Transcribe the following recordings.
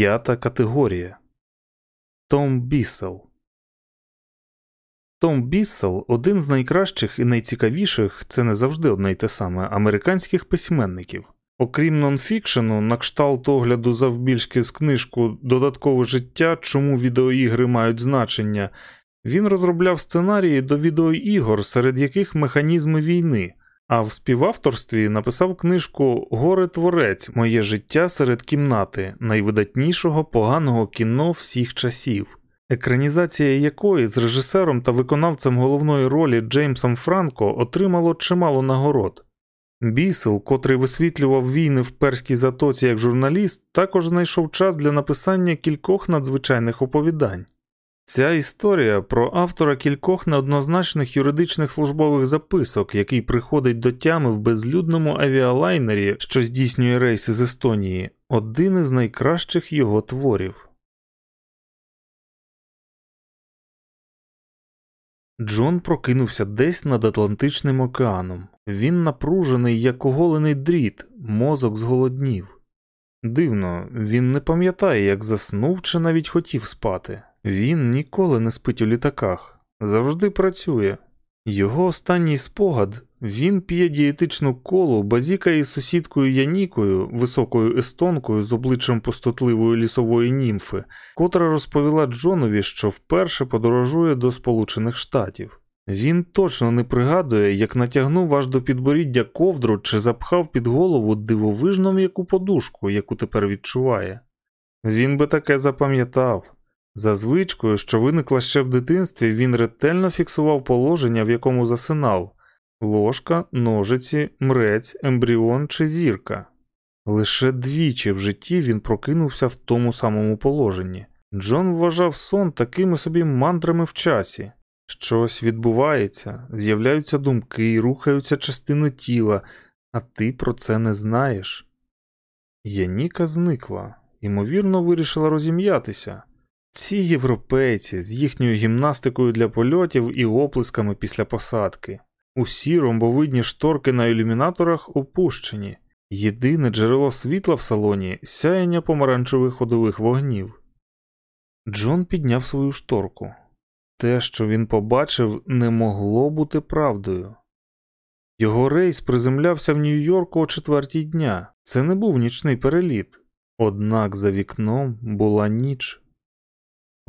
П'ята категорія. Том Біссел Том Біссел один з найкращих і найцікавіших, це не завжди одне й те саме, американських письменників. Окрім нонфікшену, на кшталт огляду завбільшки з книжку Додаткове життя, чому відеоігри мають значення, він розробляв сценарії до відеоігор, серед яких механізми війни, а в співавторстві написав книжку Горе Творець Моє життя серед кімнати, найвидатнішого поганого кіно всіх часів, екранізація якої з режисером та виконавцем головної ролі Джеймсом Франко отримало чимало нагород. Бісел, котрий висвітлював війни в перській затоці як журналіст, також знайшов час для написання кількох надзвичайних оповідань. Ця історія про автора кількох неоднозначних юридичних службових записок, який приходить до тями в безлюдному авіалайнері, що здійснює рейси з Естонії, один із найкращих його творів. Джон прокинувся десь над Атлантичним океаном. Він напружений, як оголений дріт, мозок зголоднів. Дивно, він не пам'ятає, як заснув чи навіть хотів спати. Він ніколи не спить у літаках, завжди працює. Його останній спогад він п'є дієтичну колу, базікає із сусідкою Янікою, високою естонкою з обличчям пустотливої лісової німфи, котра розповіла Джонові, що вперше подорожує до Сполучених Штатів. Він точно не пригадує, як натягнув аж до підборіддя ковдру чи запхав під голову дивовижну м'яку подушку, яку тепер відчуває. Він би таке запам'ятав. За звичкою, що виникла ще в дитинстві, він ретельно фіксував положення, в якому засинав ложка, ножиці, мрець, ембріон чи зірка. Лише двічі в житті він прокинувся в тому самому положенні. Джон вважав сон такими собі мандрами в часі. Щось відбувається, з'являються думки, рухаються частини тіла, а ти про це не знаєш. Яніка зникла, ймовірно, вирішила розім'ятися. Ці європейці з їхньою гімнастикою для польотів і оплесками після посадки. Усі ромбовидні шторки на ілюмінаторах опущені, єдине джерело світла в салоні сяяння помаранчевих ходових вогнів. Джон підняв свою шторку. Те, що він побачив, не могло бути правдою. Його рейс приземлявся в Нью-Йорку о четвертій дня. Це не був нічний переліт, однак за вікном була ніч.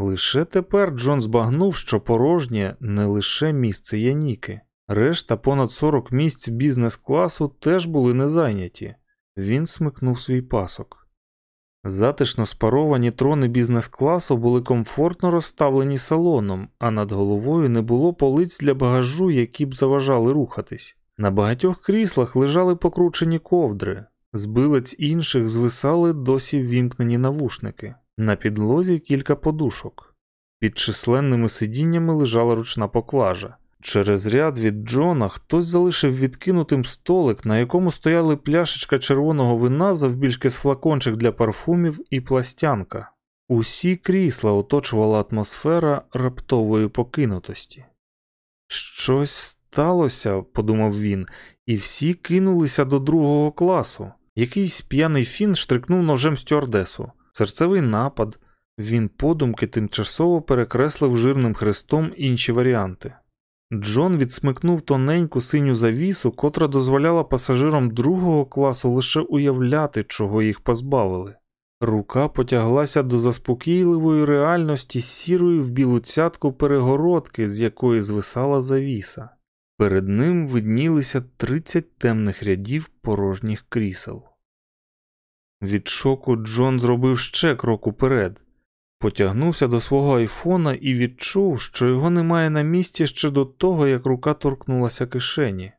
Лише тепер Джон збагнув, що порожнє не лише місце Яніки. Решта понад 40 місць бізнес-класу теж були не зайняті. Він смикнув свій пасок. Затишно спаровані трони бізнес-класу були комфортно розставлені салоном, а над головою не було полиць для багажу, які б заважали рухатись. На багатьох кріслах лежали покручені ковдри, з інших звисали досі ввімкнені навушники. На підлозі кілька подушок. Під численними сидіннями лежала ручна поклажа. Через ряд від Джона хтось залишив відкинутим столик, на якому стояли пляшечка червоного вина, завбільшки з флакончик для парфумів і пластянка. Усі крісла оточувала атмосфера раптової покинутості. Щось сталося, подумав він, і всі кинулися до другого класу. Якийсь п'яний фін штрикнув ножем стюардесу. Серцевий напад. Він подумки тимчасово перекреслив жирним хрестом інші варіанти. Джон відсмикнув тоненьку синю завісу, котра дозволяла пасажирам другого класу лише уявляти, чого їх позбавили. Рука потяглася до заспокійливої реальності сірої в білу цятку перегородки, з якої звисала завіса. Перед ним виднілися 30 темних рядів порожніх крісел. Від шоку Джон зробив ще крок уперед, потягнувся до свого айфона і відчув, що його немає на місці ще до того, як рука торкнулася кишені.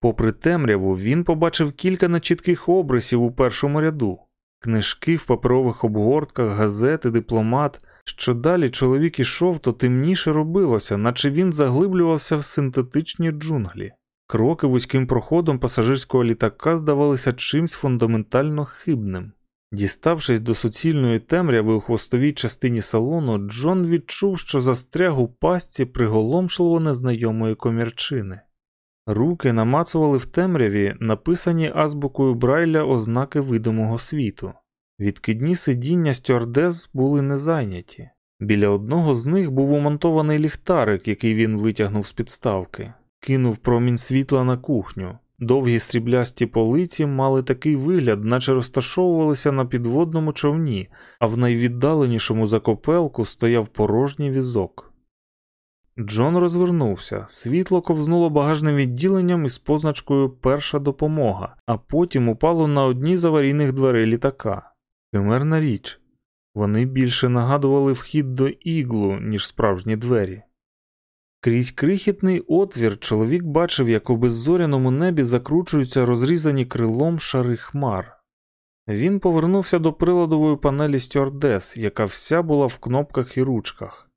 Попри темряву, він побачив кілька нечітких обрисів у першому ряду, книжки в паперових обгортках, газети, дипломат. Що далі чоловік ішов, то темніше робилося, наче він заглиблювався в синтетичні джунглі. Кроки вузьким проходом пасажирського літака здавалися чимсь фундаментально хибним. Діставшись до суцільної темряви у хвостовій частині салону, Джон відчув, що застряг у пастці приголомшливо незнайомої комірчини. Руки намацували в темряві написані азбукою Брайля ознаки видимого світу. Відкидні сидіння стюардес були не зайняті. Біля одного з них був умонтований ліхтарик, який він витягнув з підставки, кинув промінь світла на кухню. Довгі сріблясті полиці мали такий вигляд, наче розташовувалися на підводному човні, а в найвіддаленішому закопелку стояв порожній візок. Джон розвернувся, світло ковзнуло багажним відділенням із позначкою Перша допомога, а потім упало на одні з аварійних дверей літака. Химерна річ. Вони більше нагадували вхід до іглу, ніж справжні двері. Крізь крихітний отвір чоловік бачив, як у беззоряному небі закручуються розрізані крилом шари хмар. Він повернувся до приладової панелі стюардес, яка вся була в кнопках і ручках.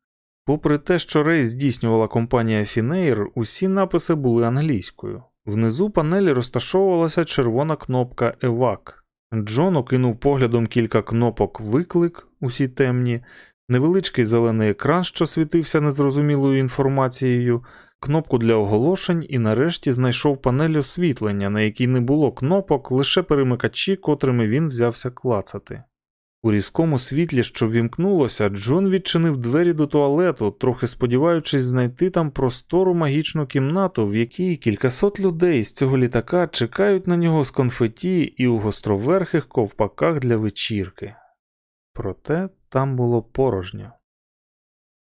Попри те, що рейс здійснювала компанія Фінейр, усі написи були англійською. Внизу панелі розташовувалася червона кнопка Евак. Джон окинув поглядом кілька кнопок Виклик, усі темні, невеличкий зелений екран, що світився незрозумілою інформацією, кнопку для оголошень і нарешті знайшов панель освітлення, на якій не було кнопок, лише перемикачі, котрими він взявся клацати. У різкому світлі, що ввімкнулося, Джон відчинив двері до туалету, трохи сподіваючись знайти там простору магічну кімнату, в якій кількасот людей з цього літака чекають на нього з конфеті і у гостроверхих ковпаках для вечірки. Проте там було порожньо.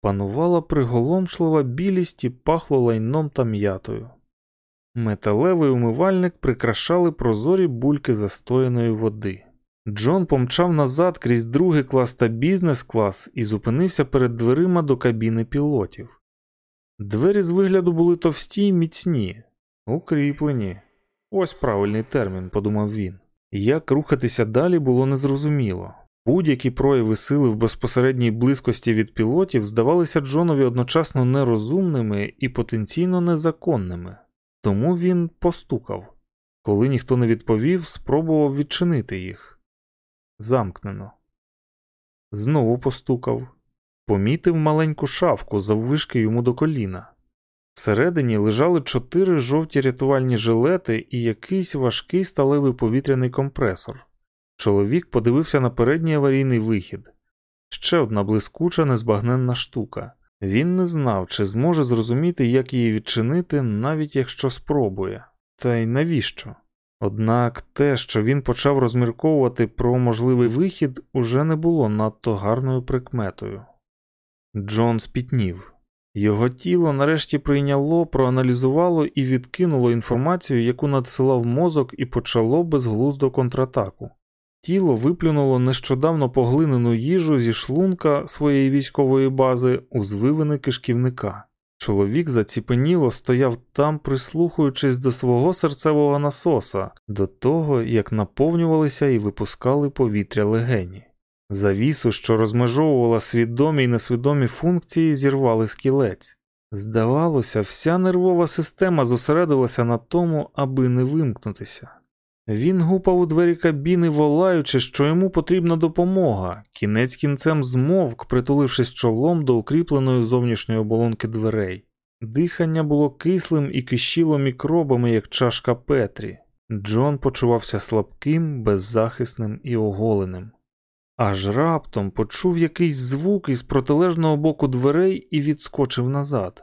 Панувала приголомшлива білість і пахло лайном та м'ятою. Металевий умивальник прикрашали прозорі бульки застояної води. Джон помчав назад крізь другий клас та бізнес-клас і зупинився перед дверима до кабіни пілотів. Двері з вигляду були товсті й міцні, укріплені. Ось правильний термін, подумав він. Як рухатися далі було незрозуміло. Будь-які прояви сили в безпосередній близькості від пілотів здавалися Джонові одночасно нерозумними і потенційно незаконними, тому він постукав. Коли ніхто не відповів, спробував відчинити їх. Замкнено. Знову постукав, помітив маленьку шавку заввишки йому до коліна. Всередині лежали чотири жовті рятувальні жилети і якийсь важкий сталевий повітряний компресор. Чоловік подивився на передній аварійний вихід. Ще одна блискуча, незбагненна штука. Він не знав, чи зможе зрозуміти, як її відчинити, навіть якщо спробує. Та й навіщо? Однак те, що він почав розмірковувати про можливий вихід, уже не було надто гарною прикметою. Джон спітнів. Його тіло нарешті прийняло, проаналізувало і відкинуло інформацію, яку надсилав мозок, і почало безглуздо контратаку. Тіло виплюнуло нещодавно поглинену їжу зі шлунка своєї військової бази у звивини кишківника. Чоловік заціпеніло стояв там, прислухаючись до свого серцевого насоса, до того, як наповнювалися і випускали повітря легені. Завісу, що розмежовувала свідомі й несвідомі функції, зірвали скілець. Здавалося, вся нервова система зосередилася на тому, аби не вимкнутися. Він гупав у двері кабіни, волаючи, що йому потрібна допомога. Кінець кінцем змовк, притулившись чолом до укріпленої зовнішньої оболонки дверей. Дихання було кислим і кишіло мікробами, як чашка Петрі. Джон почувався слабким, беззахисним і оголеним. Аж раптом почув якийсь звук із протилежного боку дверей і відскочив назад.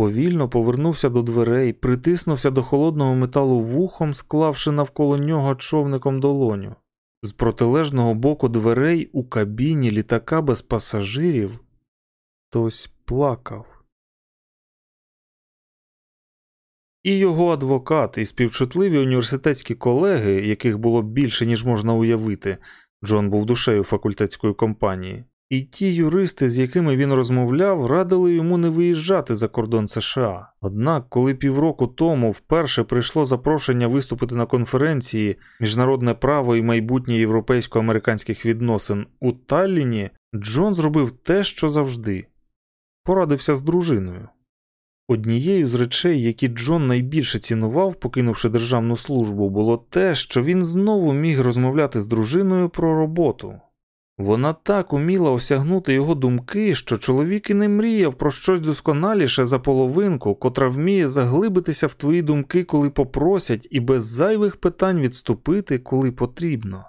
Повільно повернувся до дверей, притиснувся до холодного металу вухом, склавши навколо нього човником долоню. З протилежного боку дверей у кабіні літака без пасажирів хтось плакав. І його адвокат, і співчутливі університетські колеги, яких було більше, ніж можна уявити, Джон був душею факультетської компанії, і ті юристи, з якими він розмовляв, радили йому не виїжджати за кордон США. Однак, коли півроку тому вперше прийшло запрошення виступити на конференції Міжнародне право і майбутнє європейсько-американських відносин у Талліні, Джон зробив те, що завжди порадився з дружиною. Однією з речей, які Джон найбільше цінував, покинувши державну службу, було те, що він знову міг розмовляти з дружиною про роботу. Вона так уміла осягнути його думки, що чоловік і не мріяв про щось досконаліше за половинку, котра вміє заглибитися в твої думки, коли попросять, і без зайвих питань відступити, коли потрібно.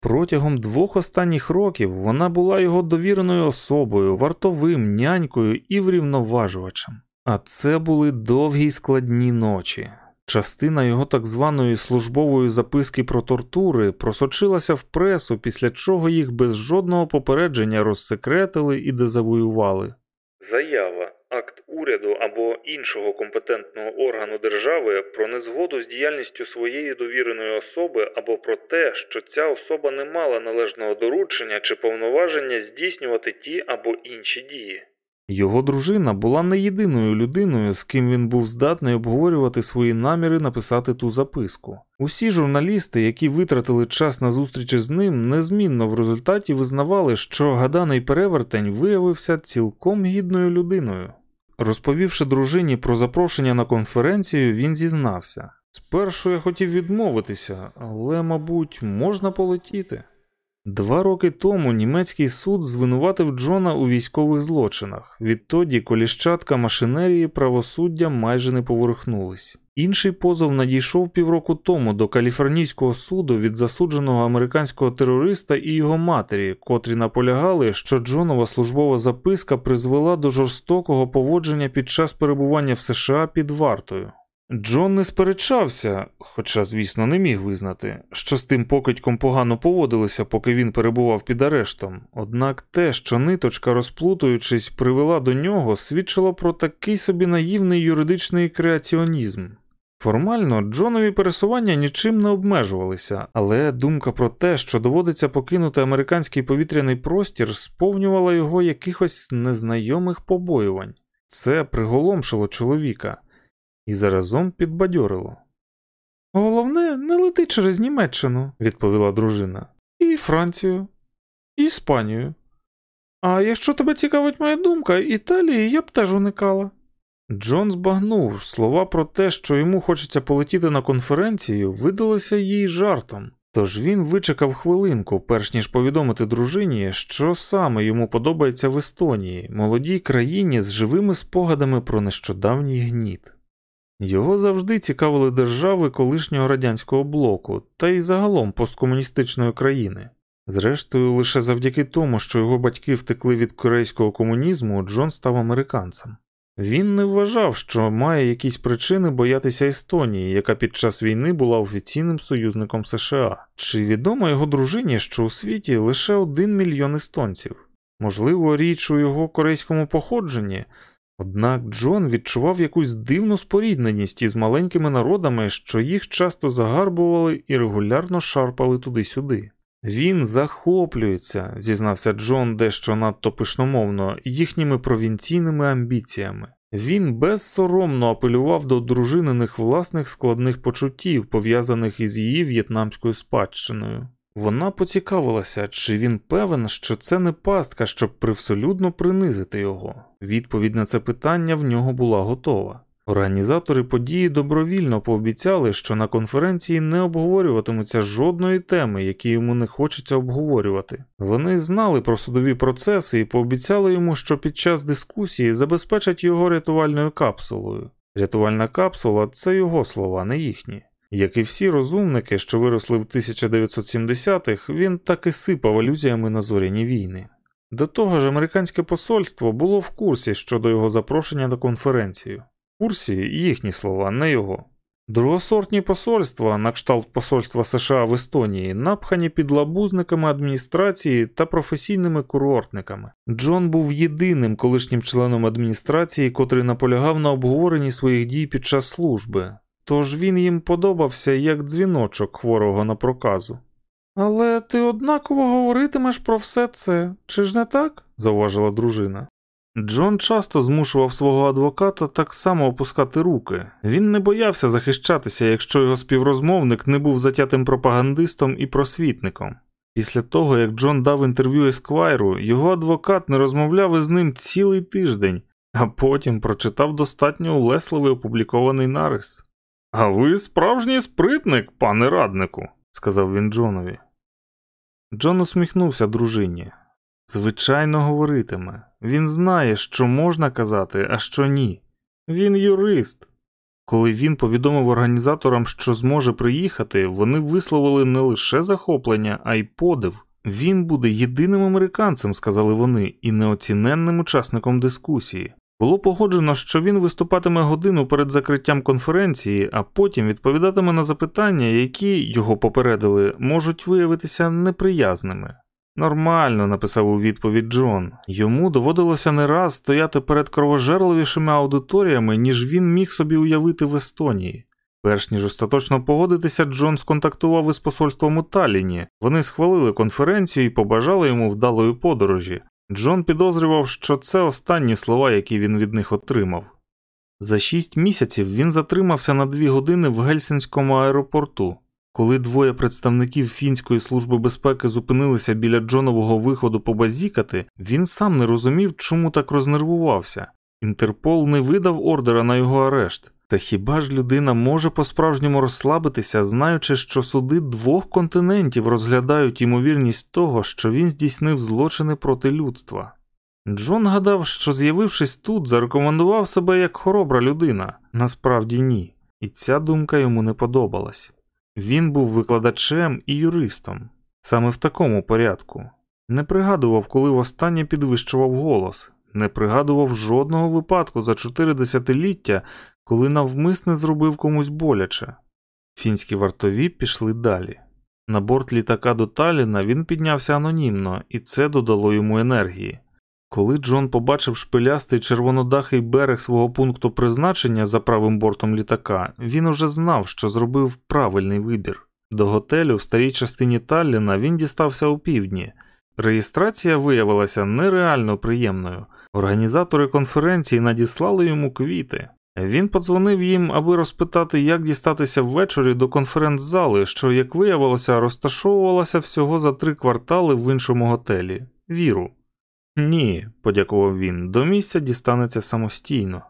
Протягом двох останніх років вона була його довіреною особою, вартовим, нянькою і врівноважувачем. А це були довгі й складні ночі. Частина його так званої службової записки про тортури просочилася в пресу, після чого їх без жодного попередження розсекретили і дезавоювали. Заява, акт уряду або іншого компетентного органу держави про незгоду з діяльністю своєї довіреної особи або про те, що ця особа не мала належного доручення чи повноваження здійснювати ті або інші дії. Його дружина була не єдиною людиною, з ким він був здатний обговорювати свої наміри написати ту записку. Усі журналісти, які витратили час на зустрічі з ним, незмінно в результаті визнавали, що гаданий перевертень виявився цілком гідною людиною. Розповівши дружині про запрошення на конференцію, він зізнався. Спершу я хотів відмовитися, але, мабуть, можна полетіти. Два роки тому німецький суд звинуватив Джона у військових злочинах. Відтоді коліщатка машинерії правосуддя майже не поверхнулись. Інший позов надійшов півроку тому до каліфорнійського суду від засудженого американського терориста і його матері, котрі наполягали, що Джонова службова записка призвела до жорстокого поводження під час перебування в США під вартою. Джон не сперечався, хоча, звісно, не міг визнати, що з тим покидьком погано поводилися, поки він перебував під арештом. Однак те, що ниточка, розплутуючись, привела до нього, свідчило про такий собі наївний юридичний креаціонізм. Формально Джонові пересування нічим не обмежувалися, але думка про те, що доводиться покинути американський повітряний простір, сповнювала його якихось незнайомих побоювань. Це приголомшило чоловіка і заразом підбадьорило. Головне, не лети через Німеччину, відповіла дружина, і Францію, і Іспанію. А якщо тебе цікавить моя думка, Італії я б теж уникала. Джон збагнув слова про те, що йому хочеться полетіти на конференцію, видалися їй жартом. Тож він вичекав хвилинку, перш ніж повідомити дружині, що саме йому подобається в Естонії, молодій країні з живими спогадами про нещодавній гніт. Його завжди цікавили держави колишнього радянського блоку та й загалом посткомуністичної країни. Зрештою, лише завдяки тому, що його батьки втекли від корейського комунізму, Джон став американцем. Він не вважав, що має якісь причини боятися Естонії, яка під час війни була офіційним союзником США. Чи відомо його дружині, що у світі лише один мільйон естонців? Можливо, річ у його корейському походженні. Однак Джон відчував якусь дивну спорідненість із маленькими народами, що їх часто загарбували і регулярно шарпали туди-сюди. Він захоплюється, зізнався Джон дещо надто пишномовно, їхніми провінційними амбіціями. Він безсоромно апелював до дружининих власних складних почуттів, пов'язаних із її в'єтнамською спадщиною. Вона поцікавилася, чи він певен, що це не пастка, щоб привселюдно принизити його. Відповідь на це питання в нього була готова. Організатори події добровільно пообіцяли, що на конференції не обговорюватимуться жодної теми, які йому не хочеться обговорювати. Вони знали про судові процеси і пообіцяли йому, що під час дискусії забезпечать його рятувальною капсулою. Рятувальна капсула це його слова, не їхні. Як і всі розумники, що виросли в 1970-х, він так і сипав алюзіями на зоряні війни. До того ж, американське посольство було в курсі щодо його запрошення на конференцію. В курсі їхні слова, не його. Другосортні посольства, на кшталт посольства США в Естонії, напхані підлабузниками адміністрації та професійними курортниками. Джон був єдиним колишнім членом адміністрації, котрий наполягав на обговоренні своїх дій під час служби, тож він їм подобався як дзвіночок хворого на проказу. Але ти однаково говоритимеш про все це, чи ж не так? зауважила дружина. Джон часто змушував свого адвоката так само опускати руки. Він не боявся захищатися, якщо його співрозмовник не був затятим пропагандистом і просвітником. Після того, як Джон дав інтерв'ю Есквайру, його адвокат не розмовляв із ним цілий тиждень, а потім прочитав достатньо улесливий опублікований нарис. А ви справжній спритник, пане раднику, сказав він Джонові. Джон усміхнувся дружині. Звичайно, говоритиме. Він знає, що можна казати, а що ні. Він юрист. Коли він повідомив організаторам, що зможе приїхати, вони висловили не лише захоплення, а й подив. Він буде єдиним американцем, сказали вони, і неоціненним учасником дискусії. Було погоджено, що він виступатиме годину перед закриттям конференції, а потім відповідатиме на запитання, які його попередили, можуть виявитися неприязними. Нормально, написав у відповідь Джон. Йому доводилося не раз стояти перед кровожерливішими аудиторіями, ніж він міг собі уявити в Естонії. Перш ніж остаточно погодитися, Джон сконтактував із посольством у Талліні. Вони схвалили конференцію і побажали йому вдалої подорожі. Джон підозрював, що це останні слова, які він від них отримав. За шість місяців він затримався на дві години в Гельсінському аеропорту. Коли двоє представників фінської служби безпеки зупинилися біля Джонового виходу побазікати, він сам не розумів, чому так рознервувався. Інтерпол не видав ордера на його арешт. Та хіба ж людина може по-справжньому розслабитися, знаючи, що суди двох континентів розглядають ймовірність того, що він здійснив злочини проти людства? Джон гадав, що, з'явившись тут, зарекомендував себе як хоробра людина, насправді ні, і ця думка йому не подобалась. Він був викладачем і юристом, саме в такому порядку. Не пригадував, коли востаннє підвищував голос, не пригадував жодного випадку за чотири десятиліття, коли навмисне зробив комусь боляче. Фінські вартові пішли далі. На борт літака до Таліна він піднявся анонімно, і це додало йому енергії. Коли Джон побачив шпилястий червонодахий берег свого пункту призначення за правим бортом літака, він уже знав, що зробив правильний вибір. До готелю в старій частині Талліна він дістався у півдні. Реєстрація виявилася нереально приємною. Організатори конференції надіслали йому квіти. Він подзвонив їм, аби розпитати, як дістатися ввечері до конференц-зали, що, як виявилося, розташовувалася всього за три квартали в іншому готелі віру. Ні, подякував він, до місця дістанеться самостійно.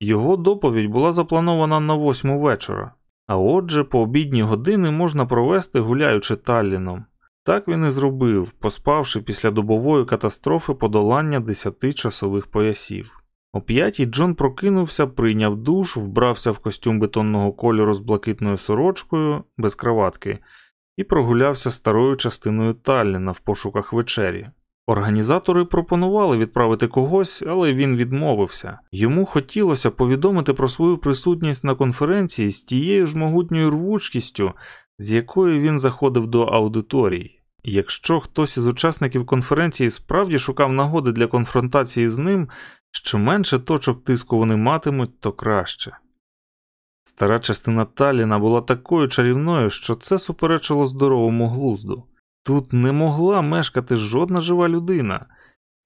Його доповідь була запланована на восьму вечора, а отже, по обідні години можна провести, гуляючи Талліном. Так він і зробив, поспавши після добової катастрофи подолання десяти часових поясів. О п'ятій Джон прокинувся, прийняв душ, вбрався в костюм бетонного кольору з блакитною сорочкою, без краватки, і прогулявся старою частиною Талліна в пошуках вечері. Організатори пропонували відправити когось, але він відмовився. Йому хотілося повідомити про свою присутність на конференції з тією ж могутньою рвучкістю, з якою він заходив до аудиторій. Якщо хтось із учасників конференції справді шукав нагоди для конфронтації з ним, що менше точок тиску вони матимуть, то краще. Стара частина Таліна була такою чарівною, що це суперечило здоровому глузду. Тут не могла мешкати жодна жива людина.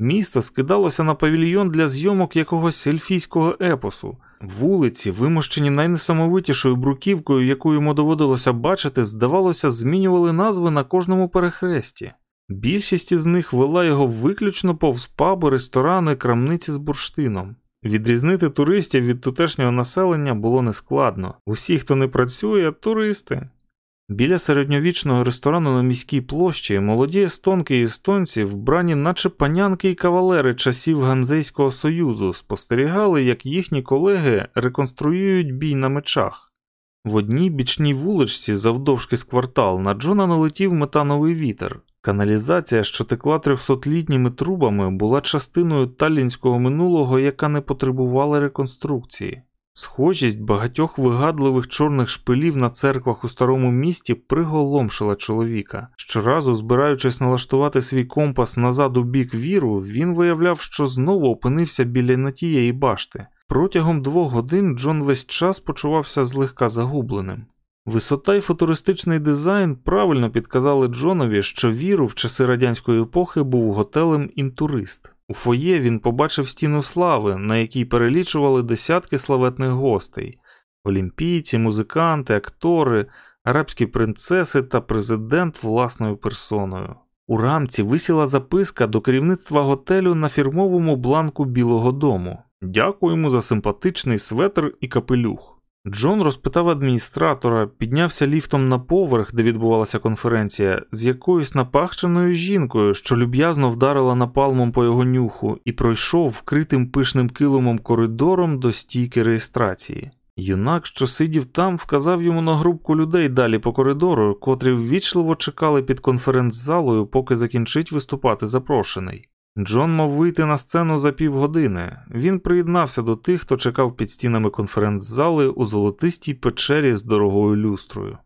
Місто скидалося на павільйон для зйомок якогось ельфійського епосу. Вулиці, вимощені найнесамовитішою бруківкою, яку йому доводилося бачити, здавалося, змінювали назви на кожному перехресті. Більшість із них вела його виключно повз паби, ресторани, крамниці з бурштином. Відрізнити туристів від тутешнього населення було нескладно. Усі, хто не працює, туристи. Біля середньовічного ресторану на міській площі молоді естонки і естонці, вбрані, наче панянки і кавалери часів Ганзейського союзу, спостерігали, як їхні колеги реконструюють бій на мечах. В одній бічній вуличці, завдовжки з квартал, на Джона налетів метановий вітер. Каналізація, що текла трьохсотлітніми трубами, була частиною талінського минулого, яка не потребувала реконструкції. Схожість багатьох вигадливих чорних шпилів на церквах у старому місті приголомшила чоловіка. Щоразу, збираючись налаштувати свій компас назад у бік віру, він виявляв, що знову опинився біля натієї башти. Протягом двох годин Джон весь час почувався злегка загубленим. Висота і футуристичний дизайн правильно підказали Джонові, що віру в часи радянської епохи був готелем інтурист. У фоє він побачив стіну слави, на якій перелічували десятки славетних гостей: олімпійці, музиканти, актори, арабські принцеси та президент власною персоною. У рамці висіла записка до керівництва готелю на фірмовому бланку Білого Дому. Дякуємо за симпатичний светр і капелюх. Джон розпитав адміністратора, піднявся ліфтом на поверх, де відбувалася конференція, з якоюсь напахченою жінкою, що люб'язно вдарила напалмом по його нюху, і пройшов вкритим пишним килимом коридором до стійки реєстрації. Юнак, що сидів там, вказав йому на групку людей далі по коридору, котрі ввічливо чекали під конференц-залою, поки закінчить виступати запрошений. Джон мав вийти на сцену за півгодини. Він приєднався до тих, хто чекав під стінами конференц-зали у золотистій печері з дорогою люстрою.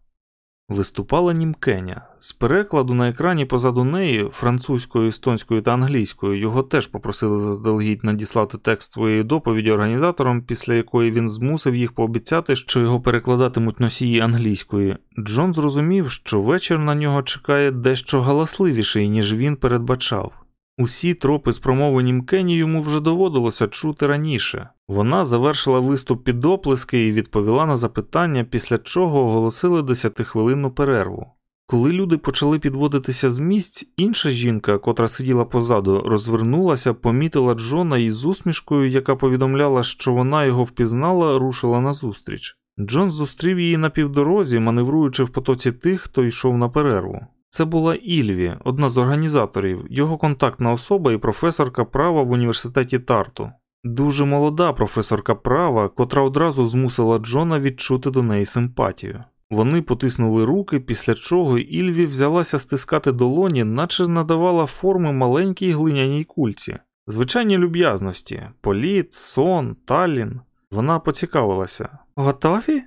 Виступала німкеня. З перекладу на екрані позаду неї, французькою, естонською та англійською, його теж попросили заздалегідь надіслати текст своєї доповіді організаторам, після якої він змусив їх пообіцяти, що його перекладатимуть носії англійської. Джон зрозумів, що вечір на нього чекає дещо галасливіший, ніж він передбачав. Усі тропи з промови Німкені йому вже доводилося чути раніше. Вона завершила виступ під оплески і відповіла на запитання, після чого оголосили десятихвилинну перерву. Коли люди почали підводитися з місць, інша жінка, котра сиділа позаду, розвернулася, помітила Джона і з усмішкою, яка повідомляла, що вона його впізнала, рушила назустріч. Джон зустрів її на півдорозі, маневруючи в потоці тих, хто йшов на перерву. Це була Ільві, одна з організаторів, його контактна особа і професорка права в університеті Тарту. Дуже молода професорка права, котра одразу змусила Джона відчути до неї симпатію. Вони потиснули руки, після чого Ільві взялася стискати долоні, наче надавала форми маленькій глиняній кульці. Звичайні люб'язності політ, сон, Таллін. Вона поцікавилася. Готові?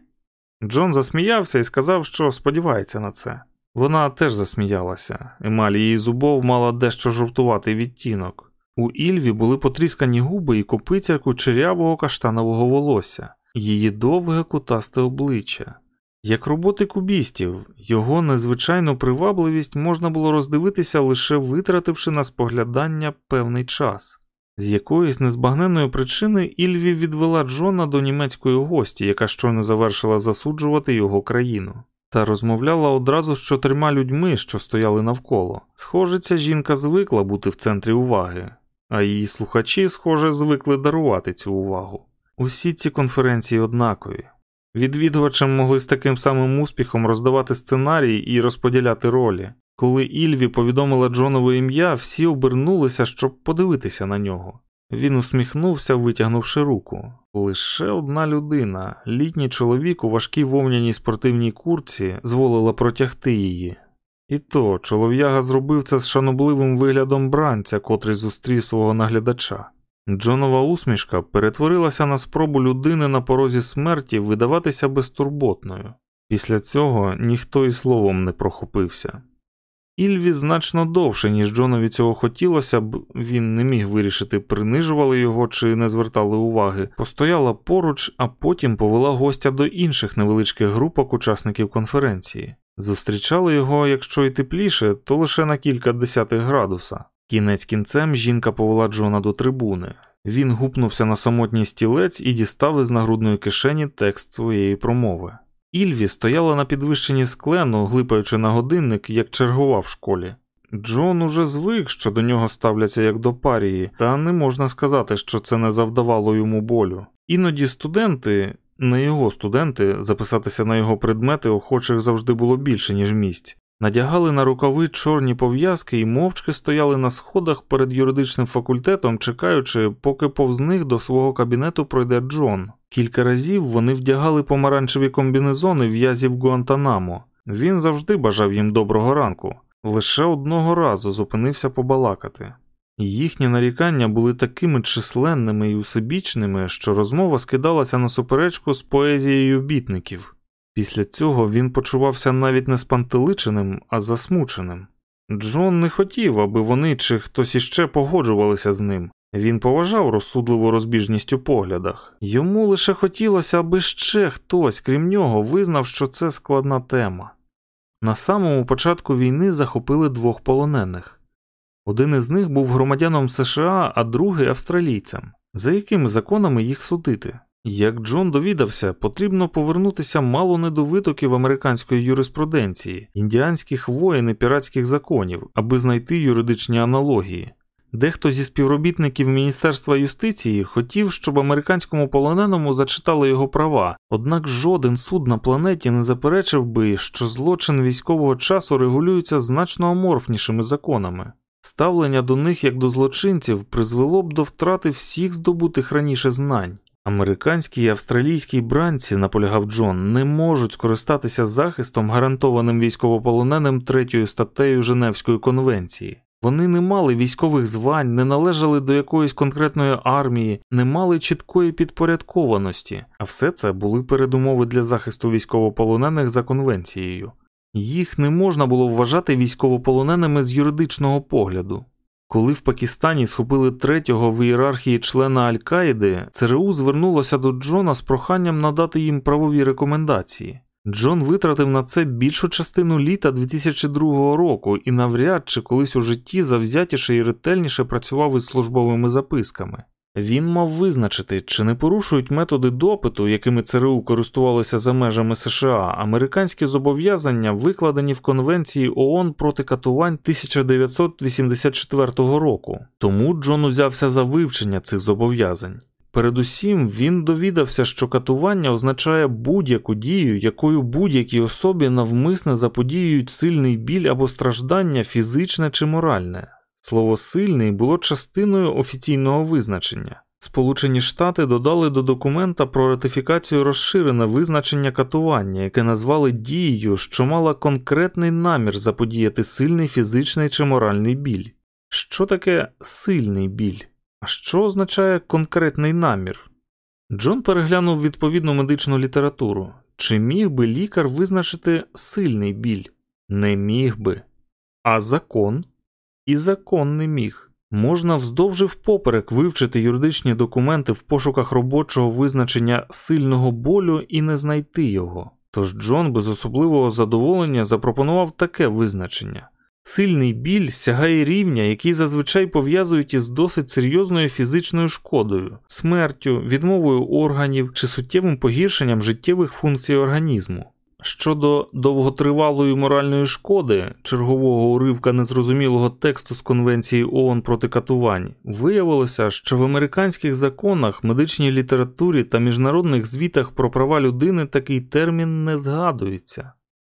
Джон засміявся і сказав, що сподівається на це. Вона теж засміялася, емаль її зубов мала дещо жовтуватий відтінок. У Ільві були потріскані губи і копиця кучерявого каштанового волосся, її довге кутасте обличчя. Як роботи кубістів, його незвичайну привабливість можна було роздивитися лише витративши на споглядання певний час. З якоїсь незбагненної причини Ільві відвела Джона до німецької гості, яка щойно завершила засуджувати його країну та розмовляла одразу з чотирма людьми, що стояли навколо. Схоже, ця жінка звикла бути в центрі уваги, а її слухачі, схоже, звикли дарувати цю увагу. Усі ці конференції однакові. Відвідувачам могли з таким самим успіхом роздавати сценарії і розподіляти ролі. Коли Ільві повідомила Джонове ім'я, всі обернулися, щоб подивитися на нього. Він усміхнувся, витягнувши руку. Лише одна людина, літній чоловік у важкій вовняній спортивній курці, зволила протягти її. І то чолов'яга зробив це з шанобливим виглядом бранця, котрий зустрів свого наглядача. Джонова усмішка перетворилася на спробу людини на порозі смерті видаватися безтурботною. Після цього ніхто і словом не прохопився. Ільві значно довше, ніж Джонові цього хотілося б, він не міг вирішити, принижували його чи не звертали уваги, постояла поруч, а потім повела гостя до інших невеличких групок учасників конференції. Зустрічали його, якщо й тепліше, то лише на кілька десятих градуса. Кінець кінцем жінка повела Джона до трибуни. Він гупнувся на самотній стілець і дістав із нагрудної кишені текст своєї промови. Ільві стояла на підвищенні склену, глипаючи на годинник, як чергова в школі. Джон уже звик, що до нього ставляться як до парії, та не можна сказати, що це не завдавало йому болю. Іноді студенти, не його студенти, записатися на його предмети охочих завжди було більше, ніж місць. Надягали на рукави чорні пов'язки і мовчки стояли на сходах перед юридичним факультетом, чекаючи, поки повз них до свого кабінету пройде Джон. Кілька разів вони вдягали помаранчеві комбінезони в'язів Гуантанамо. Він завжди бажав їм доброго ранку, лише одного разу зупинився побалакати. Їхні нарікання були такими численними і усебічними, що розмова скидалася на суперечку з поезією бітників. Після цього він почувався навіть не спантеличеним, а засмученим. Джон не хотів, аби вони чи хтось іще погоджувалися з ним. Він поважав розсудливу розбіжність у поглядах. Йому лише хотілося, аби ще хтось, крім нього, визнав, що це складна тема. На самому початку війни захопили двох полонених. Один із них був громадяном США, а другий австралійцем. За якими законами їх судити? Як Джон довідався, потрібно повернутися мало не до витоків американської юриспруденції, індіанських воєн і піратських законів, аби знайти юридичні аналогії. Дехто зі співробітників Міністерства юстиції хотів, щоб американському полоненому зачитали його права, однак жоден суд на планеті не заперечив би, що злочин військового часу регулюється значно аморфнішими законами. Ставлення до них як до злочинців призвело б до втрати всіх здобутих раніше знань. Американські і австралійські бранці, наполягав Джон, не можуть скористатися захистом, гарантованим військовополоненим третьою статтею Женевської конвенції. Вони не мали військових звань, не належали до якоїсь конкретної армії, не мали чіткої підпорядкованості, а все це були передумови для захисту військовополонених за конвенцією. Їх не можна було вважати військовополоненими з юридичного погляду. Коли в Пакистані схопили третього в ієрархії члена Аль-Каїди, ЦРУ звернулося до Джона з проханням надати їм правові рекомендації. Джон витратив на це більшу частину літа 2002 року і навряд чи колись у житті завзятіше і ретельніше працював із службовими записками. Він мав визначити, чи не порушують методи допиту, якими ЦРУ користувалися за межами США, американські зобов'язання, викладені в Конвенції ООН проти катувань 1984 року. Тому Джон узявся за вивчення цих зобов'язань. Передусім, він довідався, що катування означає будь-яку дію, якою будь-якій особі навмисне заподіюють сильний біль або страждання фізичне чи моральне. Слово сильний було частиною офіційного визначення. Сполучені Штати додали до документа про ратифікацію розширене визначення катування, яке назвали дією, що мала конкретний намір заподіяти сильний фізичний чи моральний біль. Що таке сильний біль? А що означає конкретний намір? Джон переглянув відповідну медичну літературу. Чи міг би лікар визначити сильний біль? Не міг би. А закон? І закон не міг. Можна вздовж і впоперек вивчити юридичні документи в пошуках робочого визначення сильного болю і не знайти його. Тож Джон без особливого задоволення запропонував таке визначення. Сильний біль сягає рівня, який зазвичай пов'язують із досить серйозною фізичною шкодою, смертю, відмовою органів чи суттєвим погіршенням життєвих функцій організму. Щодо довготривалої моральної шкоди, чергового уривка незрозумілого тексту з Конвенції ООН проти катувань, виявилося, що в американських законах, медичній літературі та міжнародних звітах про права людини такий термін не згадується.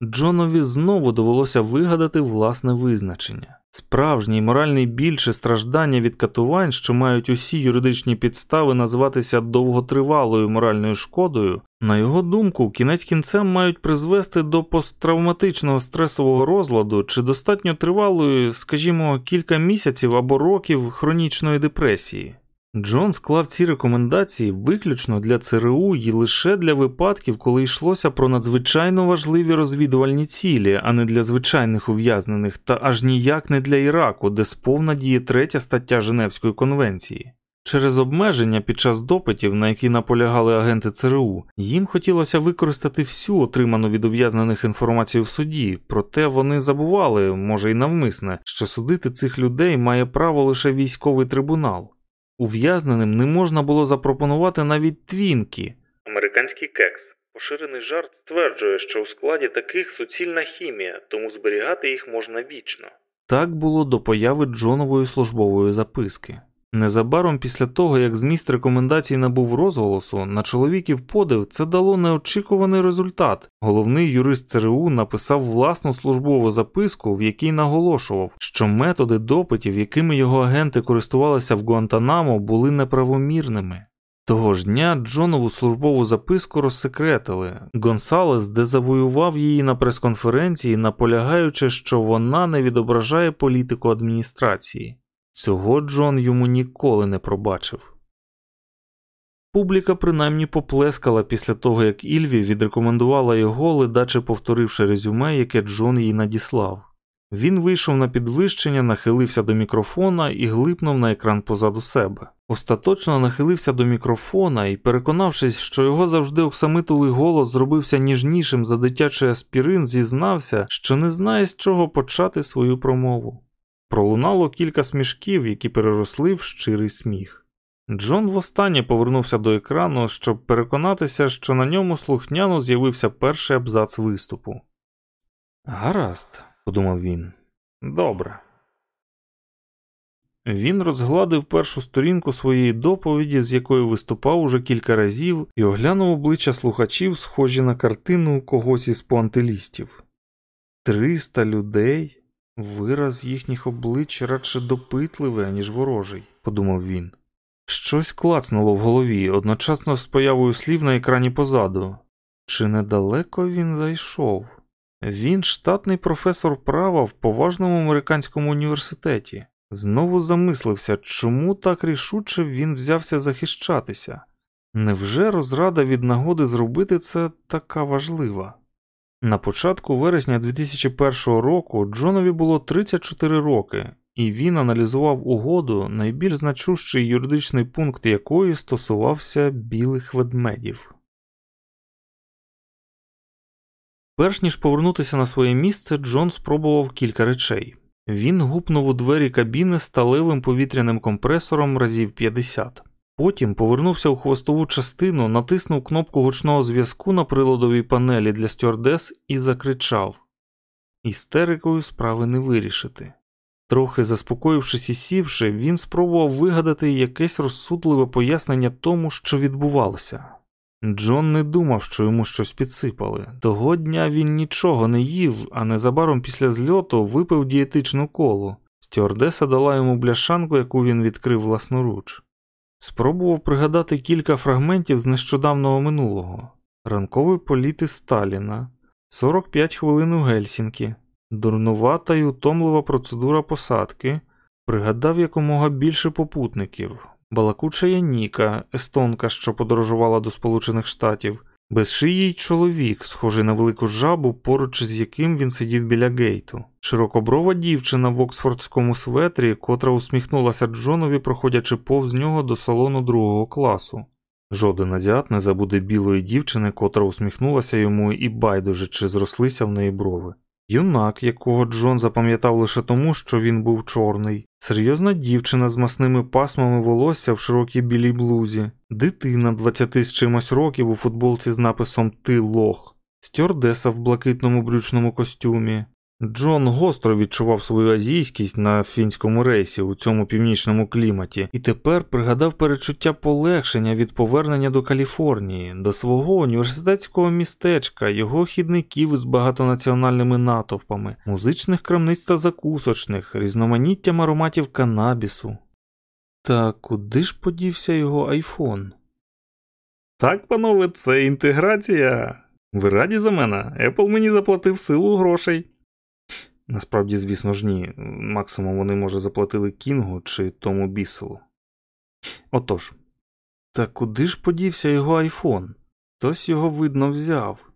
Джонові знову довелося вигадати власне визначення. Справжній моральний біль чи страждання від катувань, що мають усі юридичні підстави називатися довготривалою моральною шкодою, на його думку, кінець кінцем мають призвести до посттравматичного стресового розладу чи достатньо тривалої, скажімо, кілька місяців або років хронічної депресії. Джон склав ці рекомендації виключно для ЦРУ і лише для випадків, коли йшлося про надзвичайно важливі розвідувальні цілі, а не для звичайних ув'язнених, та аж ніяк не для Іраку, де сповна діє третя стаття Женевської конвенції. Через обмеження під час допитів, на які наполягали агенти ЦРУ, їм хотілося використати всю отриману від ув'язнених інформацію в суді, проте вони забували, може й навмисне, що судити цих людей має право лише військовий трибунал. Ув'язненим не можна було запропонувати навіть твінки. Американський кекс. Поширений жарт стверджує, що у складі таких суцільна хімія, тому зберігати їх можна вічно. Так було до появи Джонової службової записки. Незабаром після того, як зміст рекомендацій набув розголосу, на чоловіків подив це дало неочікуваний результат. Головний юрист ЦРУ написав власну службову записку, в якій наголошував, що методи допитів, якими його агенти користувалися в Гуантанамо, були неправомірними. Того ж дня Джонову службову записку розсекретили. Гонсалес дезавоював її на прес-конференції, наполягаючи, що вона не відображає політику адміністрації. Цього Джон йому ніколи не пробачив. Публіка принаймні поплескала після того, як Ільві відрекомендувала його, ледаче повторивши резюме, яке Джон їй надіслав. Він вийшов на підвищення, нахилився до мікрофона і глипнув на екран позаду себе. Остаточно нахилився до мікрофона і, переконавшись, що його завжди оксамитовий голос зробився ніжнішим за дитячий аспірин, зізнався, що не знає, з чого почати свою промову. Пролунало кілька смішків, які переросли в щирий сміх. Джон востаннє повернувся до екрану, щоб переконатися, що на ньому слухняно з'явився перший абзац виступу. Гаразд, подумав він. Добре. Він розгладив першу сторінку своєї доповіді, з якою виступав уже кілька разів, і оглянув обличчя слухачів, схожі на картину когось із пуантилістів. Триста людей. Вираз їхніх облич радше допитливий, аніж ворожий, подумав він. Щось клацнуло в голові одночасно з появою слів на екрані позаду. Чи недалеко він зайшов? Він штатний професор права в поважному американському університеті. Знову замислився, чому так рішуче він взявся захищатися. Невже розрада від нагоди зробити це така важлива? На початку вересня 2001 року Джонові було 34 роки, і він аналізував угоду, найбільш значущий юридичний пункт якої стосувався білих ведмедів. Перш ніж повернутися на своє місце, Джон спробував кілька речей. Він гупнув у двері кабіни сталевим повітряним компресором разів 50. Потім повернувся у хвостову частину, натиснув кнопку гучного зв'язку на приладовій панелі для стюардес і закричав Істерикою справи не вирішити. Трохи заспокоївшись і сівши, він спробував вигадати якесь розсудливе пояснення тому, що відбувалося. Джон не думав, що йому щось підсипали. Того дня він нічого не їв, а незабаром після зльоту випив дієтичну колу. Стюардеса дала йому бляшанку, яку він відкрив власноруч. Спробував пригадати кілька фрагментів з нещодавного минулого: ранковий політ із Сталіна, 45 хвилин у Гельсінкі, дурнувата й утомлива процедура посадки, пригадав якомога більше попутників, балакуча Яніка, естонка, що подорожувала до Сполучених Штатів, безшиїй чоловік, схожий на велику жабу, поруч з яким він сидів біля гейту, широкоброва дівчина в оксфордському светрі, котра усміхнулася Джонові, проходячи повз нього до салону другого класу. Жоден азіат не забуде білої дівчини, котра усміхнулася йому, і байдуже чи зрослися в неї брови. Юнак, якого Джон запам'ятав лише тому, що він був чорний, серйозна дівчина з масними пасмами волосся в широкій білій блузі, дитина 20 з чимось років у футболці з написом Ти лох, стюардеса в блакитному брючному костюмі, Джон гостро відчував свою азійськість на фінському рейсі у цьому північному кліматі, і тепер пригадав перечуття полегшення від повернення до Каліфорнії, до свого університетського містечка, його хідників із багатонаціональними натовпами, музичних крамниць та закусочних, різноманіттям ароматів канабісу. Та куди ж подівся його айфон? Так, панове, це інтеграція. Ви раді за мене? Apple мені заплатив силу грошей. Насправді, звісно ж, ні. Максимум вони, може, заплатили Кінгу чи тому біселу. Отож, та куди ж подівся його айфон? Хтось його, видно, взяв.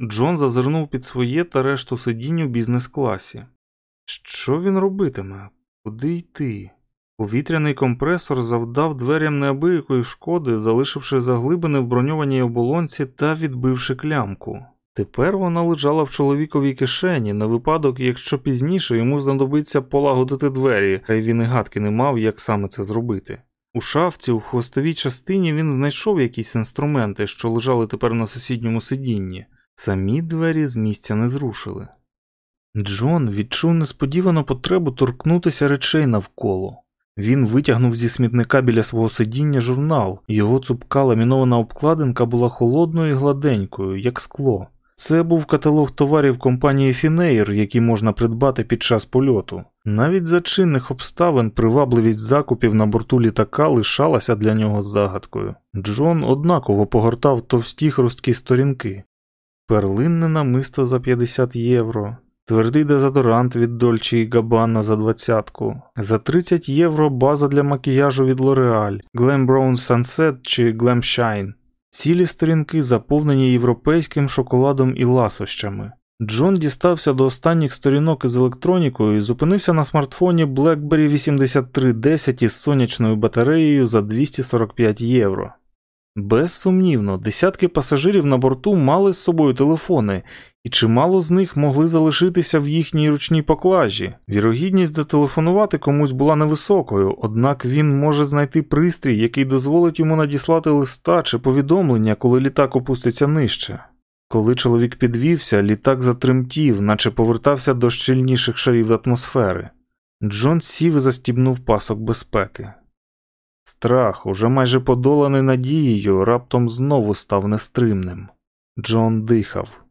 Джон зазирнув під своє та решту сидінь у бізнес-класі. Що він робитиме? Куди йти? Повітряний компресор завдав дверям неабиякої шкоди, залишивши заглибини в броньованій оболонці та відбивши клямку. Тепер вона лежала в чоловіковій кишені на випадок, якщо пізніше йому знадобиться полагодити двері, хай він і гадки не мав, як саме це зробити. У шафці, у хвостовій частині він знайшов якісь інструменти, що лежали тепер на сусідньому сидінні. Самі двері з місця не зрушили. Джон відчув несподівану потребу торкнутися речей навколо. Він витягнув зі смітника біля свого сидіння журнал, його цупка ламінована обкладинка була холодною і гладенькою, як скло. Це був каталог товарів компанії Фінеєр, які можна придбати під час польоту. Навіть за чинних обставин привабливість закупів на борту літака лишалася для нього загадкою. Джон однаково погортав товсті хрусткі сторінки, перлинне намисто за 50 євро, твердий дезодорант від Dolce і Gabbana за двадцятку, за 30 євро база для макіяжу від L'Oreal, Glam Brown Sunset чи Glam Shine. Цілі сторінки заповнені європейським шоколадом і ласощами. Джон дістався до останніх сторінок із електронікою і зупинився на смартфоні BlackBerry 8310 із сонячною батареєю за 245 євро. Безсумнівно, десятки пасажирів на борту мали з собою телефони, і чимало з них могли залишитися в їхній ручній поклажі. Вірогідність зателефонувати комусь була невисокою, однак він може знайти пристрій, який дозволить йому надіслати листа чи повідомлення, коли літак опуститься нижче. Коли чоловік підвівся, літак затремтів, наче повертався до щільніших шарів атмосфери. Джон сів і застібнув пасок безпеки. Страх, уже майже подоланий надією, раптом знову став нестримним. Джон дихав.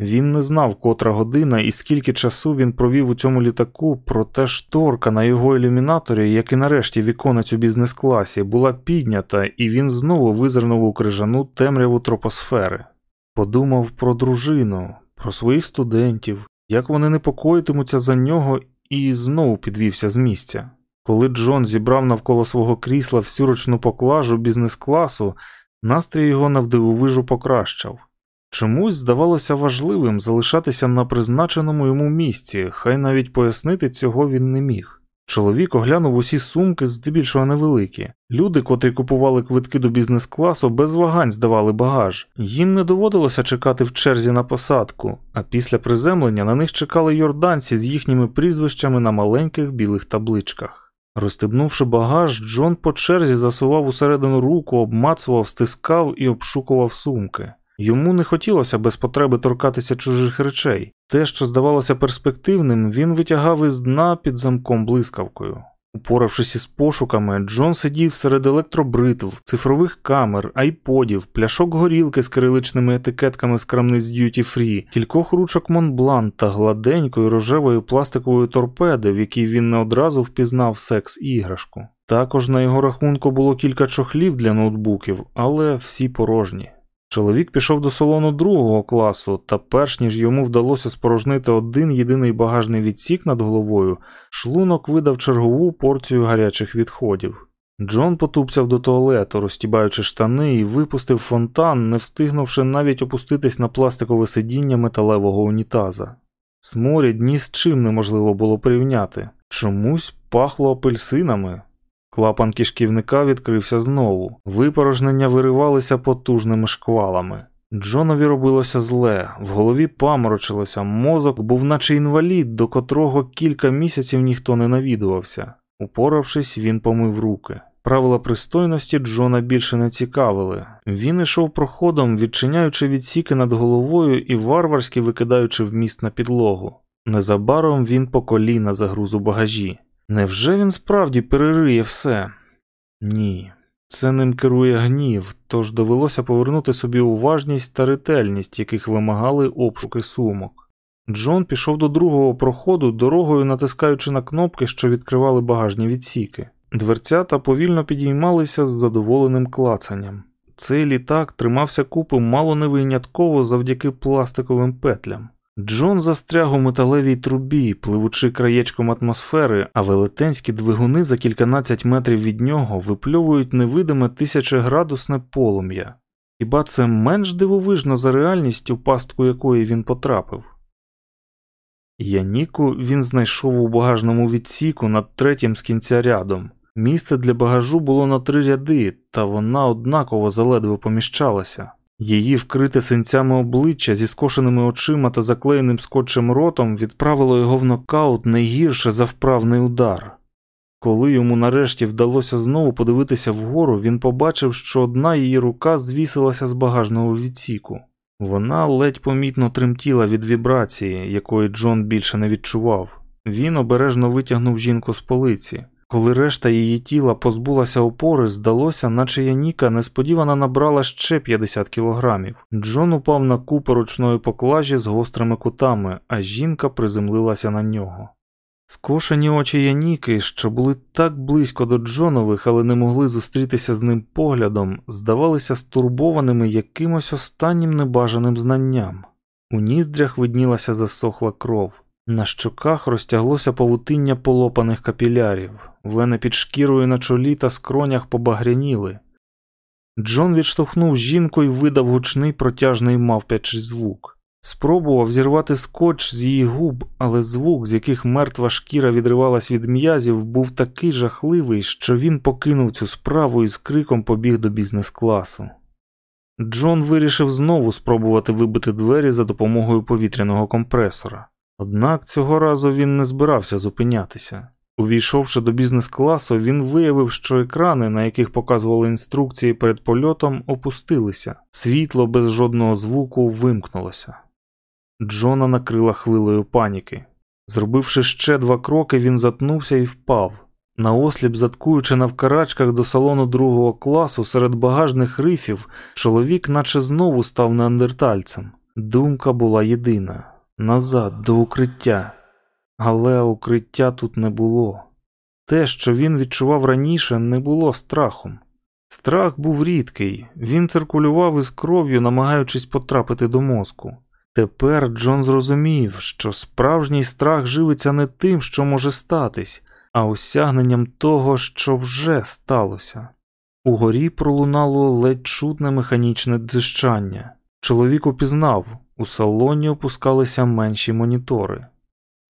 Він не знав, котра година і скільки часу він провів у цьому літаку, проте шторка на його ілюмінаторі, як і нарешті віконець у бізнес-класі, була піднята, і він знову визирнув у крижану темряву тропосфери. Подумав про дружину, про своїх студентів, як вони непокоїтимуться за нього, і знову підвівся з місця. Коли Джон зібрав навколо свого крісла всю ручну поклажу бізнес-класу, настрій його навдивовижу покращав. Чомусь здавалося важливим залишатися на призначеному йому місці, хай навіть пояснити цього він не міг. Чоловік оглянув усі сумки, здебільшого невеликі. Люди, котрі купували квитки до бізнес-класу, без вагань здавали багаж. Їм не доводилося чекати в черзі на посадку, а після приземлення на них чекали йорданці з їхніми прізвищами на маленьких білих табличках. Розстебнувши багаж, Джон по черзі засував усередину руку, обмацував, стискав і обшукував сумки. Йому не хотілося без потреби торкатися чужих речей. Те, що здавалося перспективним, він витягав із дна під замком блискавкою. Упоравшись із пошуками, Джон сидів серед електробритв, цифрових камер, айподів, пляшок горілки з кириличними етикетками з крамниць Duty Free, кількох ручок Монблан та гладенької рожевої пластикової торпеди, в якій він не одразу впізнав секс-іграшку. Також на його рахунку було кілька чохлів для ноутбуків, але всі порожні. Чоловік пішов до салону другого класу, та перш ніж йому вдалося спорожнити один єдиний багажний відсік над головою, шлунок видав чергову порцію гарячих відходів. Джон потупцяв до туалету, розтібаючи штани, і випустив фонтан, не встигнувши навіть опуститись на пластикове сидіння металевого унітаза. Сморід ні з чим неможливо було порівняти, чомусь пахло апельсинами. Клапан кишківника відкрився знову, випорожнення виривалися потужними шквалами. Джонові робилося зле, в голові паморочилося, мозок був наче інвалід, до котрого кілька місяців ніхто не навідувався. Упоравшись, він помив руки. Правила пристойності Джона більше не цікавили. Він ішов проходом, відчиняючи відсіки над головою і варварськи викидаючи вміст на підлогу. Незабаром він по коліна загруз у багажі. Невже він справді перериє все? Ні. Це ним керує гнів, тож довелося повернути собі уважність та ретельність, яких вимагали обшуки сумок. Джон пішов до другого проходу, дорогою натискаючи на кнопки, що відкривали багажні відсіки. Дверцята повільно підіймалися з задоволеним клацанням. Цей літак тримався купи мало не винятково завдяки пластиковим петлям. Джон застряг у металевій трубі, пливучи краєчком атмосфери, а велетенські двигуни за кільканадцять метрів від нього випльовують невидиме тисячеградусне полум'я. Хіба це менш дивовижно за реальність, у пастку якої він потрапив? Яніку він знайшов у багажному відсіку над третім з кінця рядом. Місце для багажу було на три ряди, та вона однаково заледве поміщалася. Її вкрите синцями обличчя зі скошеними очима та заклеєним скотчем ротом відправило його в нокаут найгірше за вправний удар. Коли йому нарешті вдалося знову подивитися вгору, він побачив, що одна її рука звісилася з багажного відсіку. Вона ледь помітно тремтіла від вібрації, якої Джон більше не відчував. Він обережно витягнув жінку з полиці. Коли решта її тіла позбулася опори, здалося, наче Яніка несподівано набрала ще 50 кілограмів. Джон упав на купу ручної поклажі з гострими кутами, а жінка приземлилася на нього. Скошені очі Яніки, що були так близько до Джонових, але не могли зустрітися з ним поглядом, здавалися стурбованими якимось останнім небажаним знанням. У ніздрях виднілася засохла кров. На щоках розтяглося павутиння полопаних капілярів, вени під шкірою на чолі та скронях побагряніли. Джон відштовхнув жінку і видав гучний протяжний мавпячий звук. Спробував зірвати скотч з її губ, але звук, з яких мертва шкіра відривалась від м'язів, був такий жахливий, що він покинув цю справу і з криком побіг до бізнес-класу. Джон вирішив знову спробувати вибити двері за допомогою повітряного компресора. Однак цього разу він не збирався зупинятися. Увійшовши до бізнес-класу, він виявив, що екрани, на яких показували інструкції перед польотом, опустилися, світло без жодного звуку вимкнулося. Джона накрила хвилею паніки. Зробивши ще два кроки, він затнувся і впав. Наосліп, заткуючи навкарачках до салону другого класу серед багажних рифів, чоловік наче знову став неандертальцем. Думка була єдина назад, до укриття. Але укриття тут не було. Те, що він відчував раніше, не було страхом. Страх був рідкий, він циркулював із кров'ю, намагаючись потрапити до мозку. Тепер Джон зрозумів, що справжній страх живиться не тим, що може статись, а осягненням того, що вже сталося. Угорі пролунало ледь чутне механічне дзищання. Чоловік упізнав, у салоні опускалися менші монітори.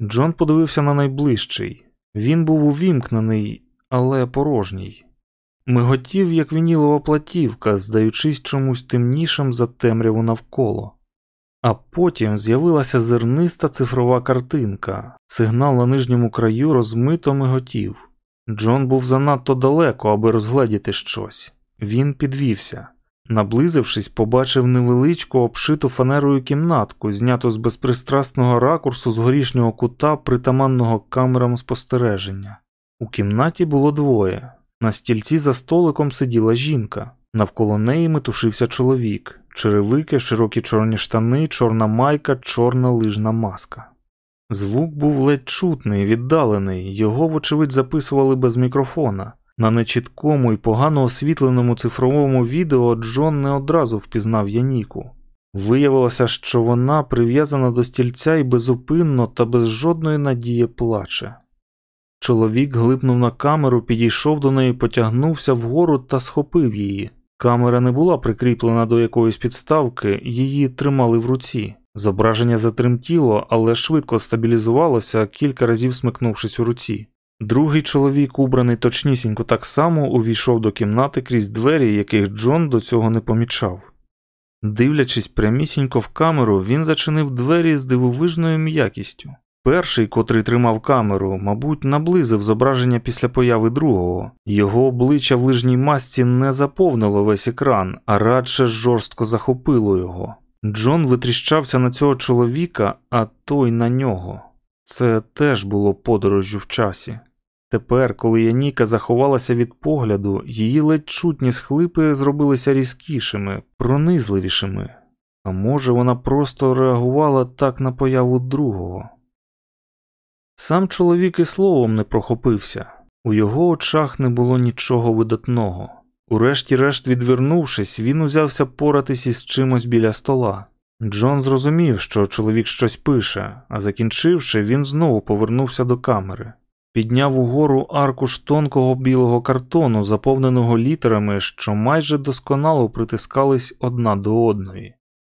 Джон подивився на найближчий. Він був увімкнений, але порожній. Миготів, як вінілова платівка, здаючись чомусь темнішим за темряву навколо. А потім з'явилася зерниста цифрова картинка, сигнал на нижньому краю розмито миготів. Джон був занадто далеко, аби розгледіти щось. Він підвівся. Наблизившись, побачив невеличку обшиту фанерою кімнатку, зняту з безпристрасного ракурсу з горішнього кута, притаманного камерам спостереження. У кімнаті було двоє. На стільці за столиком сиділа жінка, навколо неї метушився чоловік, черевики, широкі чорні штани, чорна майка, чорна лижна маска. Звук був ледь чутний, віддалений, його, вочевидь, записували без мікрофона. На нечіткому і погано освітленому цифровому відео Джон не одразу впізнав Яніку. Виявилося, що вона прив'язана до стільця і безупинно та без жодної надії плаче. Чоловік глипнув на камеру, підійшов до неї, потягнувся вгору та схопив її. Камера не була прикріплена до якоїсь підставки, її тримали в руці. Зображення затремтіло, але швидко стабілізувалося, кілька разів смикнувшись у руці. Другий чоловік, убраний точнісінько так само, увійшов до кімнати крізь двері, яких Джон до цього не помічав. Дивлячись прямісінько в камеру, він зачинив двері з дивовижною м'якістю. Перший, котрий тримав камеру, мабуть, наблизив зображення після появи другого. Його обличчя в лижній масці не заповнило весь екран, а радше жорстко захопило його. Джон витріщався на цього чоловіка, а той на нього. Це теж було подорожжю в часі. Тепер, коли Яніка заховалася від погляду, її ледь чутні схлипи зробилися різкішими, пронизливішими, а може, вона просто реагувала так на появу другого. Сам чоловік і словом не прохопився, у його очах не було нічого видатного. Урешті-решт, відвернувшись, він узявся поратись із чимось біля стола. Джон зрозумів, що чоловік щось пише, а закінчивши, він знову повернувся до камери, підняв угору аркуш тонкого білого картону, заповненого літерами, що майже досконало притискались одна до одної.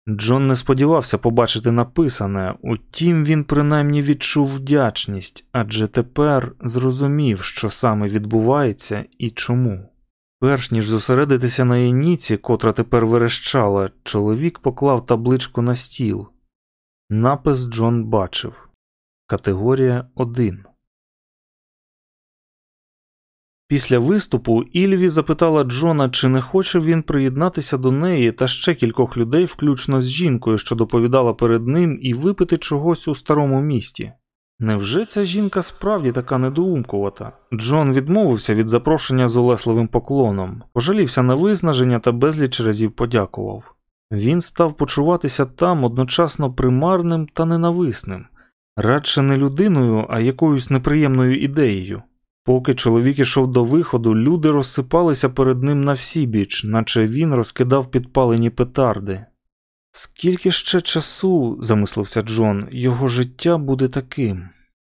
Джон не сподівався побачити написане, утім він принаймні відчув вдячність, адже тепер зрозумів, що саме відбувається і чому. Перш ніж зосередитися на Еніці, котра тепер верещала, чоловік поклав табличку на стіл. Напис Джон бачив. Категорія 1. Після виступу Ільві запитала Джона, чи не хоче він приєднатися до неї та ще кількох людей, включно з жінкою, що доповідала перед ним, і випити чогось у старому місті. Невже ця жінка справді така недоумкувата? Джон відмовився від запрошення з улесливим поклоном, пожалівся на виснаження та безліч разів подякував. Він став почуватися там одночасно примарним та ненависним, радше не людиною, а якоюсь неприємною ідеєю. Поки чоловік ішов до виходу, люди розсипалися перед ним на всі біч, наче він розкидав підпалені петарди. Скільки ще часу, замислився Джон, його життя буде таким?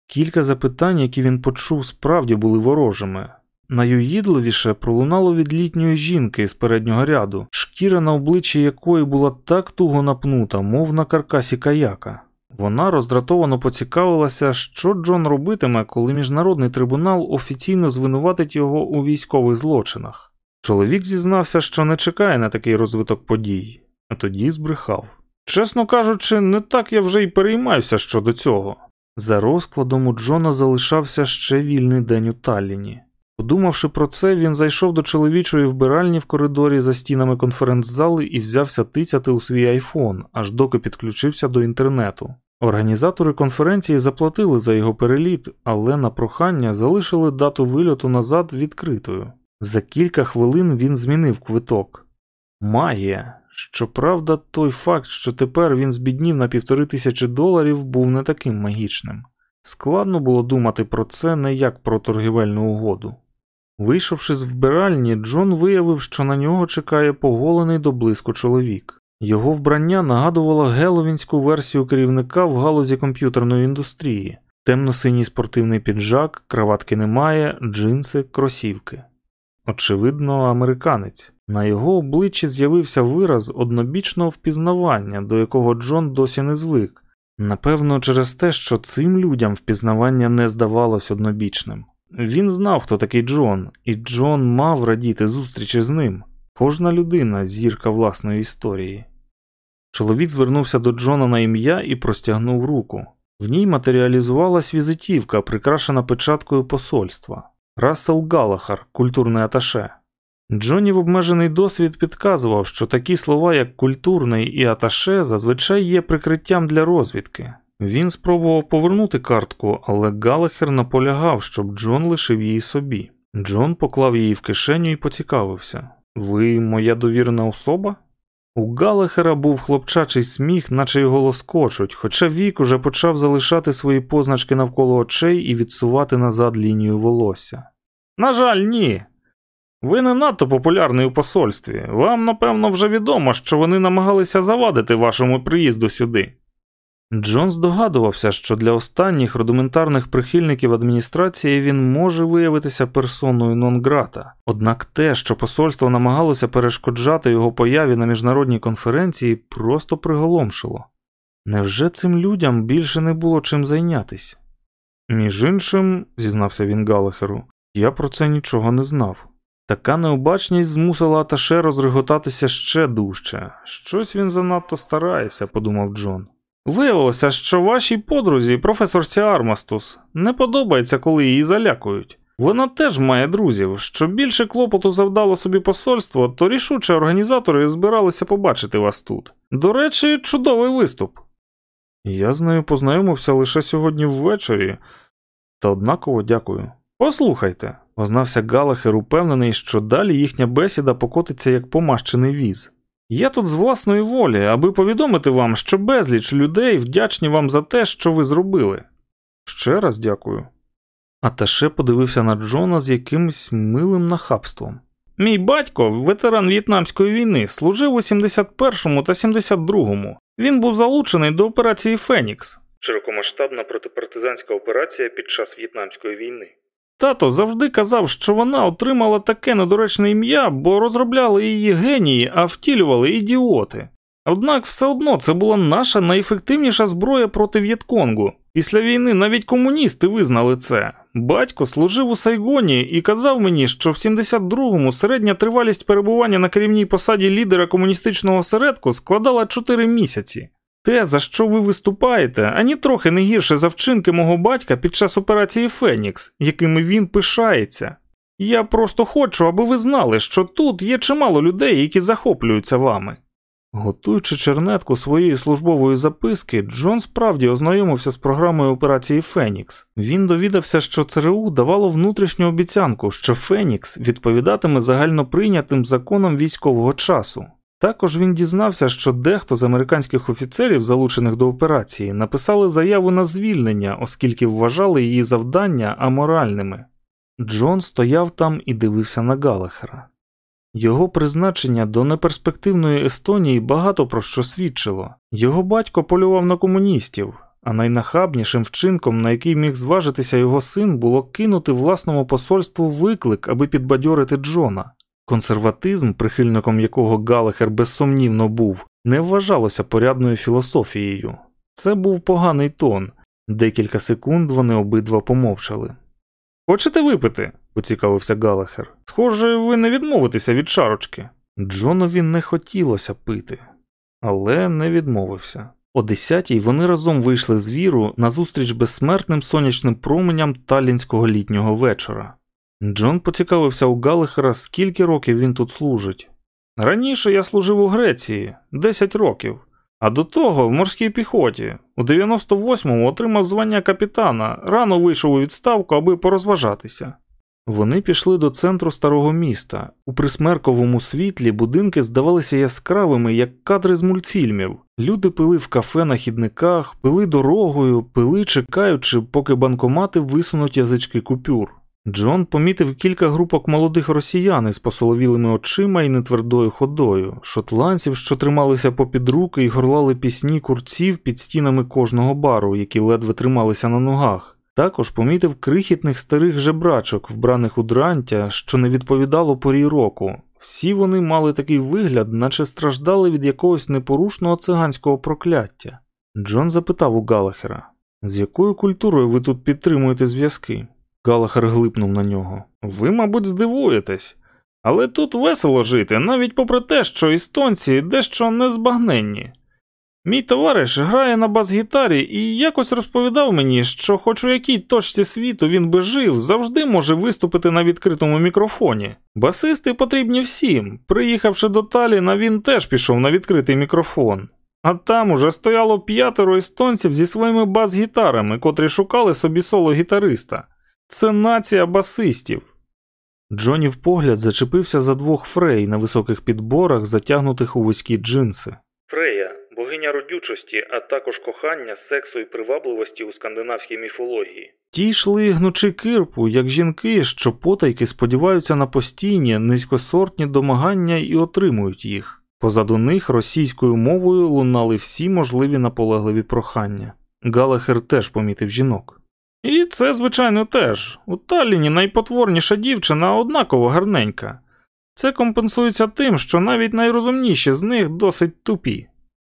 Кілька запитань, які він почув, справді були ворожими. Найуїдливіше пролунало від літньої жінки з переднього ряду, шкіра на обличчі якої була так туго напнута, мов на каркасі каяка. Вона роздратовано поцікавилася, що Джон робитиме, коли міжнародний трибунал офіційно звинуватить його у військових злочинах. Чоловік зізнався, що не чекає на такий розвиток подій, а тоді збрехав. Чесно кажучи, не так я вже й переймаюся щодо цього. За розкладом у Джона залишався ще вільний день у Талліні. Подумавши про це, він зайшов до чоловічої вбиральні в коридорі за стінами конференц-зали і взявся тицяти у свій айфон, аж доки підключився до інтернету. Організатори конференції заплатили за його переліт, але на прохання залишили дату вильоту назад відкритою. За кілька хвилин він змінив квиток. Магія. Щоправда, той факт, що тепер він збіднів на півтори тисячі доларів, був не таким магічним. Складно було думати про це не як про торгівельну угоду. Вийшовши з вбиральні, Джон виявив, що на нього чекає поголений до блиску чоловік. Його вбрання нагадувало геловінську версію керівника в галузі комп'ютерної індустрії, темно-синій спортивний піджак, краватки немає, джинси, кросівки. Очевидно, американець. На його обличчі з'явився вираз однобічного впізнавання, до якого Джон досі не звик. Напевно, через те, що цим людям впізнавання не здавалось однобічним. Він знав, хто такий Джон, і Джон мав радіти зустрічі з ним. Кожна людина зірка власної історії. Чоловік звернувся до Джона на ім'я і простягнув руку. В ній матеріалізувалась візитівка, прикрашена печаткою посольства. Рассел Галахар, культурний аташе. Джонів обмежений досвід підказував, що такі слова, як культурний і аташе, зазвичай є прикриттям для розвідки. Він спробував повернути картку, але Галахер наполягав, щоб Джон лишив її собі. Джон поклав її в кишеню і поцікавився: Ви моя довірена особа? У Галахера був хлопчачий сміх, наче його лоскочуть, хоча вік уже почав залишати свої позначки навколо очей і відсувати назад лінію волосся. На жаль, ні. Ви не надто популярний у посольстві. Вам, напевно, вже відомо, що вони намагалися завадити вашому приїзду сюди. Джон здогадувався, що для останніх рудиментарних прихильників адміністрації він може виявитися персоною нон-грата. Однак те, що посольство намагалося перешкоджати його появі на міжнародній конференції, просто приголомшило. Невже цим людям більше не було чим зайнятись? Між іншим, зізнався він Галахеру, я про це нічого не знав. Така необачність змусила Аташе розреготатися ще дужче. Щось він занадто старається, подумав Джон. Виявилося, що вашій подрузі, професорці Армастус, не подобається, коли її залякують. Вона теж має друзів. Що більше клопоту завдало собі посольство, то рішуче організатори збиралися побачити вас тут. До речі, чудовий виступ. Я з нею познайомився лише сьогодні ввечері, та однаково дякую. Послухайте, ознався Галахер, упевнений, що далі їхня бесіда покотиться як помащений віз. Я тут з власної волі, аби повідомити вам, що безліч людей вдячні вам за те, що ви зробили. Ще раз дякую. Аташе подивився на Джона з якимось милим нахабством. Мій батько, ветеран В'єтнамської війни, служив у 71-му та 72-му. Він був залучений до операції Фенікс. Широкомасштабна протипартизанська операція під час В'єтнамської війни. Тато завжди казав, що вона отримала таке недоречне ім'я, бо розробляли її генії, а втілювали ідіоти. Однак все одно це була наша найефективніша зброя проти В'єтконгу. Після війни навіть комуністи визнали це. Батько служив у Сайгоні і казав мені, що в 72-му середня тривалість перебування на керівній посаді лідера комуністичного осередку складала 4 місяці. Те, за що ви виступаєте, ані трохи не гірше за вчинки мого батька під час операції Фенікс, якими він пишається. Я просто хочу, аби ви знали, що тут є чимало людей, які захоплюються вами. Готуючи чернетку своєї службової записки, Джон справді ознайомився з програмою операції Фенікс. Він довідався, що ЦРУ давало внутрішню обіцянку, що Фенікс відповідатиме загально прийнятим законам військового часу. Також він дізнався, що дехто з американських офіцерів, залучених до операції, написали заяву на звільнення, оскільки вважали її завдання аморальними. Джон стояв там і дивився на Галахера. Його призначення до неперспективної Естонії багато про що свідчило. Його батько полював на комуністів, а найнахабнішим вчинком, на який міг зважитися його син, було кинути власному посольству виклик, аби підбадьорити Джона. Консерватизм, прихильником якого Галахер безсумнівно був, не вважалося порядною філософією. Це був поганий тон. Декілька секунд вони обидва помовчали. Хочете випити? поцікавився Галахер. Схоже, ви не відмовитеся від шарочки. Джонові не хотілося пити, але не відмовився. О десятій вони разом вийшли з віру назустріч безсмертним сонячним променям талінського літнього вечора. Джон поцікавився у Галихера, скільки років він тут служить. Раніше я служив у Греції 10 років, а до того в морській піхоті. У 98-му отримав звання капітана, рано вийшов у відставку, аби порозважатися. Вони пішли до центру старого міста. У присмерковому світлі будинки здавалися яскравими, як кадри з мультфільмів. Люди пили в кафе на хідниках, пили дорогою, пили, чекаючи, поки банкомати висунуть язички купюр. Джон помітив кілька групок молодих росіян із посоловілими очима і нетвердою ходою, шотландців, що трималися попід руки і горлали пісні курців під стінами кожного бару, які ледве трималися на ногах. Також помітив крихітних старих жебрачок, вбраних у дрантя, що не відповідало порі року. Всі вони мали такий вигляд, наче страждали від якогось непорушного циганського прокляття. Джон запитав у Галахера, з якою культурою ви тут підтримуєте зв'язки? Галахер глипнув на нього. Ви, мабуть, здивуєтесь, але тут весело жити, навіть попри те, що естонці дещо незбагненні. Мій товариш грає на бас-гітарі і якось розповідав мені, що, хоч у якій точці світу він би жив, завжди може виступити на відкритому мікрофоні. Басисти потрібні всім. Приїхавши до Таліна, він теж пішов на відкритий мікрофон. А там уже стояло п'ятеро естонців зі своїми бас-гітарами, котрі шукали собі соло гітариста. Це нація басистів. Джонів погляд зачепився за двох фрей на високих підборах, затягнутих у вузькі джинси. Фрея богиня родючості, а також кохання, сексу і привабливості у скандинавській міфології. Ті йшли гнучи кирпу, як жінки, що потайки сподіваються на постійні, низькосортні домагання і отримують їх. Позаду них російською мовою лунали всі можливі наполегливі прохання. Галахер теж помітив жінок. І це, звичайно, теж. У Талліні найпотворніша дівчина однаково гарненька. Це компенсується тим, що навіть найрозумніші з них досить тупі.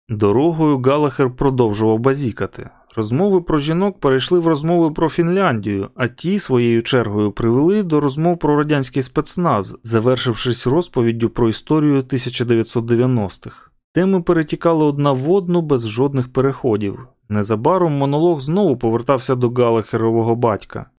Дорогою Галахер продовжував базікати. Розмови про жінок перейшли в розмови про Фінляндію, а ті своєю чергою привели до розмов про радянський спецназ, завершившись розповіддю про історію 1990-х. Теми перетікали одна в одну без жодних переходів. Незабаром монолог знову повертався до Галахерового батька.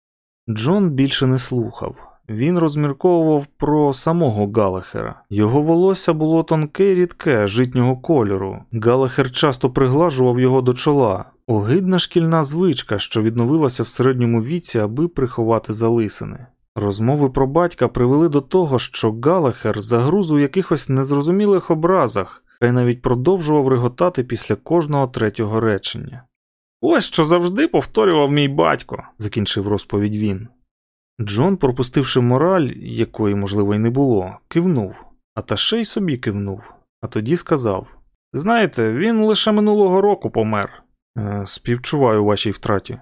Джон більше не слухав. Він розмірковував про самого Галахера. Його волосся було тонке й рідке, житнього кольору. Галахер часто приглажував його до чола. Огидна шкільна звичка, що відновилася в середньому віці, аби приховати залисини. Розмови про батька привели до того, що Галахер загруз у якихось незрозумілих образах, хай навіть продовжував реготати після кожного третього речення. Ось що завжди повторював мій батько, закінчив розповідь він. Джон, пропустивши мораль, якої, можливо, й не було, кивнув, а та ще й собі кивнув, а тоді сказав: Знаєте, він лише минулого року помер. Е, співчуваю вашій втраті.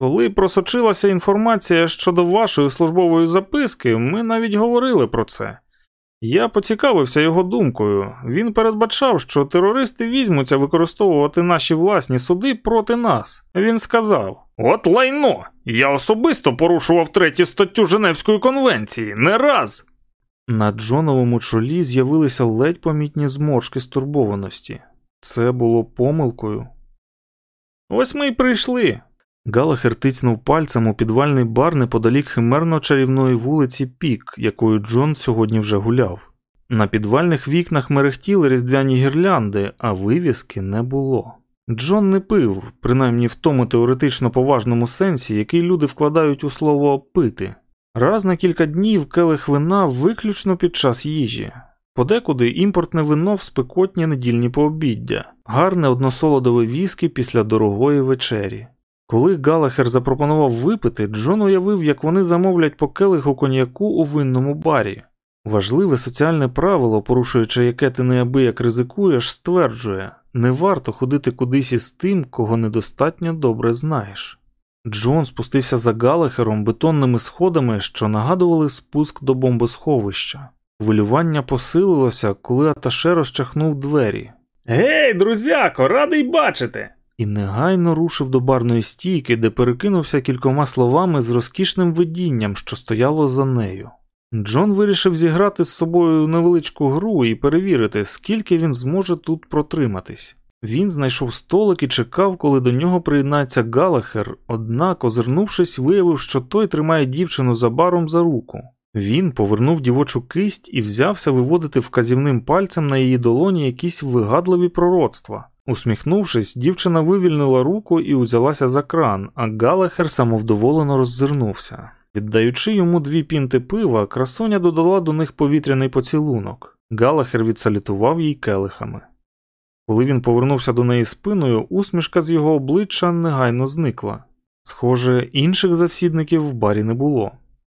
Коли просочилася інформація щодо вашої службової записки, ми навіть говорили про це. Я поцікавився його думкою. Він передбачав, що терористи візьмуться використовувати наші власні суди проти нас. Він сказав: От лайно! Я особисто порушував третю статтю Женевської конвенції не раз. На Джоновому чолі з'явилися ледь помітні зморшки стурбованості. Це було помилкою. Ось ми й прийшли. Галахер тицнув пальцем у підвальний бар неподалік химерно чарівної вулиці Пік, якою Джон сьогодні вже гуляв. На підвальних вікнах мерехтіли різдвяні гірлянди, а вивіски не було. Джон не пив, принаймні в тому теоретично поважному сенсі, який люди вкладають у слово пити. Раз на кілька днів келих вина виключно під час їжі. Подекуди імпортне вино в спекотні недільні пообіддя, гарне односолодове віскі після дорогої вечері. Коли Галахер запропонував випити, Джон уявив, як вони замовлять по келиху коньяку у винному барі. Важливе соціальне правило, порушуючи яке ти неабияк ризикуєш, стверджує не варто ходити кудись із тим, кого недостатньо добре знаєш. Джон спустився за Галахером бетонними сходами, що нагадували спуск до бомбосховища. Хвилювання посилилося, коли Аташе розчахнув двері. Гей, друзяко, радий бачити! І негайно рушив до барної стійки, де перекинувся кількома словами з розкішним видінням, що стояло за нею. Джон вирішив зіграти з собою невеличку гру і перевірити, скільки він зможе тут протриматись. Він знайшов столик і чекав, коли до нього приєднається Галахер, однак, озирнувшись, виявив, що той тримає дівчину за баром за руку. Він повернув дівочу кисть і взявся виводити вказівним пальцем на її долоні якісь вигадливі пророцтва. Усміхнувшись, дівчина вивільнила руку і узялася за кран, а Галахер самовдоволено роззирнувся. Віддаючи йому дві пінти пива, красоня додала до них повітряний поцілунок. Галахер відсалютував їй келихами. Коли він повернувся до неї спиною, усмішка з його обличчя негайно зникла. Схоже, інших завсідників в барі не було.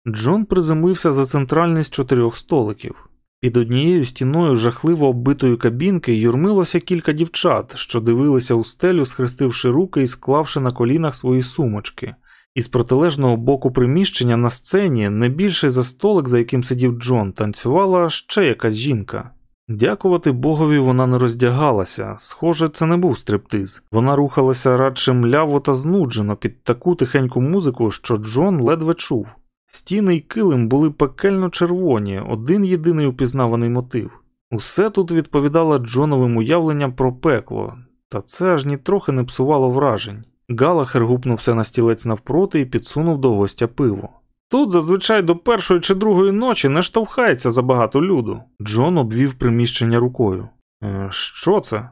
Джон приземлився за центральний з чотирьох столиків. Під однією стіною жахливо оббитої кабінки юрмилося кілька дівчат, що дивилися у стелю, схрестивши руки і склавши на колінах свої сумочки. Із протилежного боку приміщення на сцені, не більше за столик, за яким сидів Джон, танцювала ще якась жінка. Дякувати Богові, вона не роздягалася. Схоже, це не був стриптиз. Вона рухалася радше мляво та знуджено під таку тихеньку музику, що Джон ледве чув. Стіни й килим були пекельно червоні, один єдиний упізнаваний мотив. Усе тут відповідало Джоновим уявленням про пекло, та це аж нітрохи не псувало вражень. Галахер гупнувся на стілець навпроти і підсунув до гостя пиво. Тут зазвичай до першої чи другої ночі не штовхається забагато люду. Джон обвів приміщення рукою. «Е, Що це?